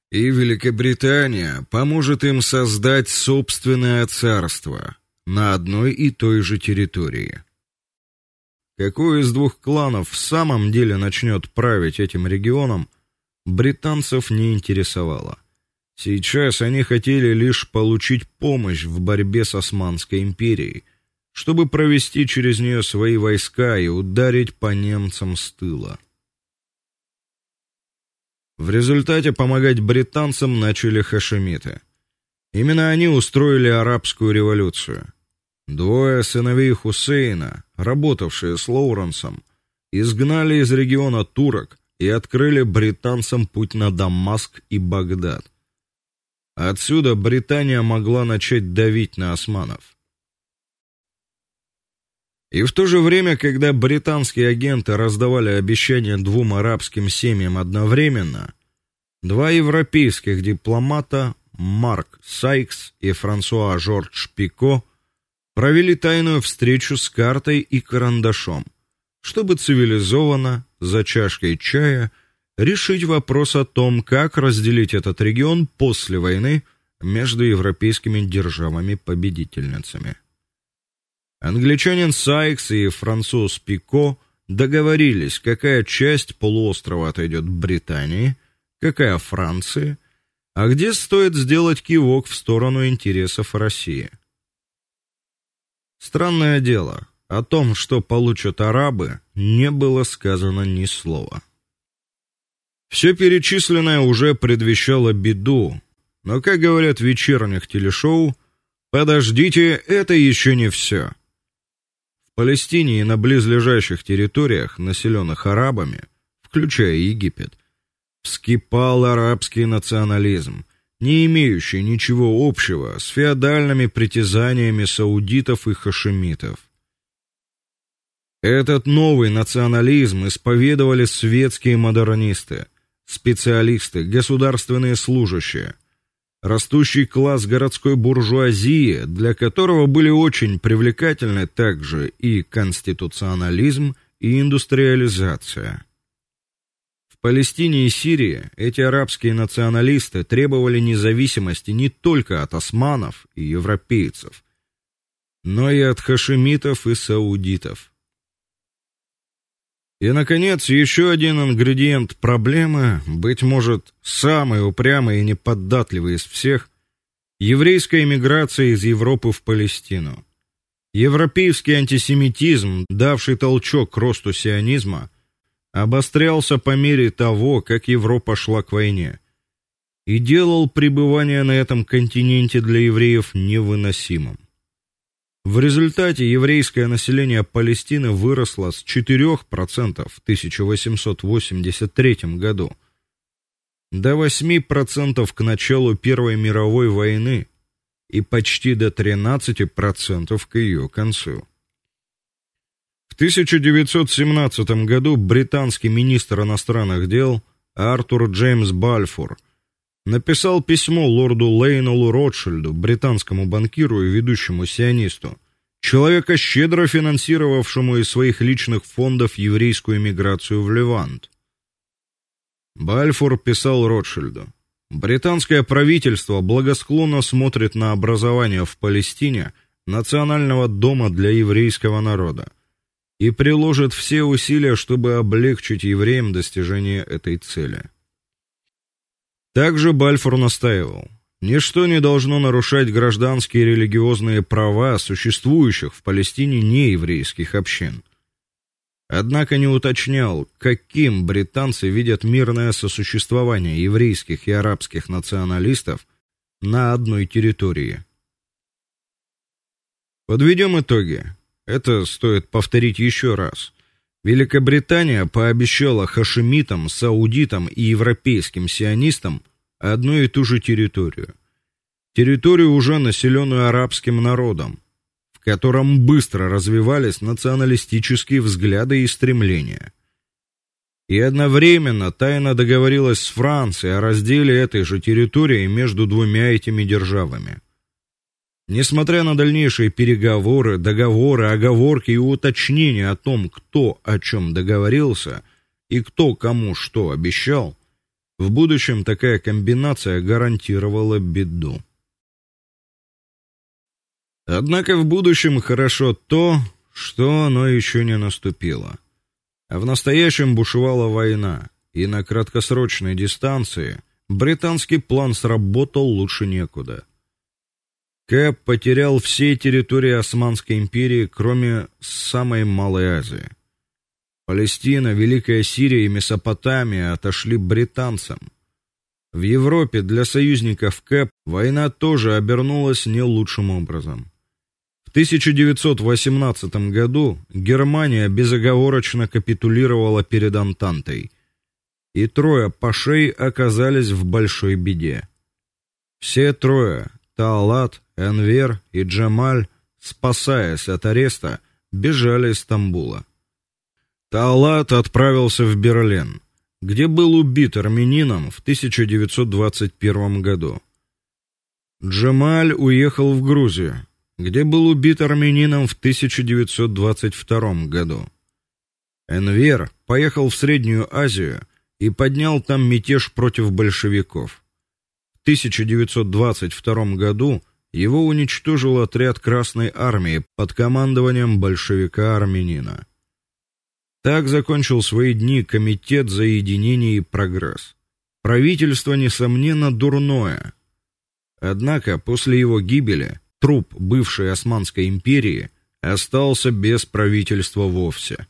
и Великобритания поможет им создать собственное царство на одной и той же территории. Какой из двух кланов в самом деле начнет править этим регионом, британцев не интересовало. Сейчас они хотели лишь получить помощь в борьбе с Османской империей, чтобы провести через нее свои войска и ударить по немцам с тыла. В результате помогать британцам начали хашемиты. Именно они устроили арабскую революцию. Двое сыновей Хусейна, работавшие с Лоуренсом, изгнали из региона турок и открыли британцам путь на Дамаск и Багдад. Отсюда Британия могла начать давить на османов. И в то же время, когда британские агенты раздавали обещания двум арабским семьям одновременно, два европейских дипломата, Марк Сайкс и Франсуа Жорж Пико, провели тайную встречу с картой и карандашом, чтобы цивилизованно за чашкой чая решить вопрос о том, как разделить этот регион после войны между европейскими державами-победительницами. Англичанин Сайкс и француз Пико договорились, какая часть полуострова отойдет Британии, какая Франции, а где стоит сделать кивок в сторону интересов России. Странное дело, о том, что получат арабы, не было сказано ни слова. Все перечисленное уже предвещало беду, но, как говорят в вечерних телешоу, подождите, это еще не все. Палестине и на близлежащих территориях, населенных арабами, включая Египет, вскипал арабский национализм, не имеющий ничего общего с феодальными притязаниями саудитов и хашемитов. Этот новый национализм исповедовали светские модернисты, специалисты, государственные служащие, растущий класс городской буржуазии, для которого были очень привлекательны также и конституционализм, и индустриализация. Палестине и Сирии эти арабские националисты требовали независимости не только от османов и европейцев, но и от хашемитов и саудитов. И наконец, еще один ингредиент проблемы, быть может, самый упрямый и неподатливый из всех еврейская эмиграция из Европы в Палестину. Европейский антисемитизм, давший толчок к росту сионизма, обострялся по мере того, как Европа шла к войне, и делал пребывание на этом континенте для евреев невыносимым. В результате еврейское население Палестины выросло с 4% в 1883 году до 8% к началу Первой мировой войны и почти до 13% к ее концу. В 1917 году британский министр иностранных дел Артур Джеймс Бальфур – написал письмо лорду Лейнолу Ротшильду, британскому банкиру и ведущему сионисту, человека щедро финансировавшему из своих личных фондов еврейскую миграцию в Левант. Бальфур писал Ротшильду: Британское правительство благосклонно смотрит на образование в Палестине национального дома для еврейского народа и приложит все усилия, чтобы облегчить евреям достижение этой цели. Также Бальфур настаивал: ничто не должно нарушать гражданские и религиозные права существующих в Палестине нееврейских общин. Однако не уточнял, каким британцы видят мирное сосуществование еврейских и арабских националистов на одной территории. Подведем итоги. Это стоит повторить еще раз. Великобритания пообещала хашемитам, саудитам и европейским сионистам одну и ту же территорию. Территорию уже населенную арабским народом, в котором быстро развивались националистические взгляды и стремления. И одновременно тайно договорилась с Францией о разделе этой же территории между двумя этими державами. Несмотря на дальнейшие переговоры, договоры, оговорки и уточнения о том, кто о чем договорился и кто кому что обещал, в будущем такая комбинация гарантировала беду. Однако в будущем хорошо то, что оно еще не наступило. А в настоящем бушевала война, и на краткосрочной дистанции британский план сработал лучше некуда. Кэп потерял все территории Османской империи, кроме самой Малой Азии. Палестина, Великая Сирия и Месопотамия отошли британцам. В Европе для союзников Кэп война тоже обернулась не лучшим образом. В 1918 году Германия безоговорочно капитулировала перед Антантой, и трое пашей оказались в большой беде. Все трое Таалат, Энвер и Джамаль, спасаясь от ареста, бежали из Стамбула. Таалат отправился в Берлин, где был убит армянином в 1921 году. Джамаль уехал в Грузию, где был убит армянином в 1922 году. Энвер поехал в Среднюю Азию и поднял там мятеж против большевиков. В 1922 году его уничтожил отряд Красной армии под командованием большевика-армянина. Так закончил свои дни комитет за единение и прогресс. Правительство несомненно дурное. Однако после его гибели труп бывшей Османской империи остался без правительства вовсе.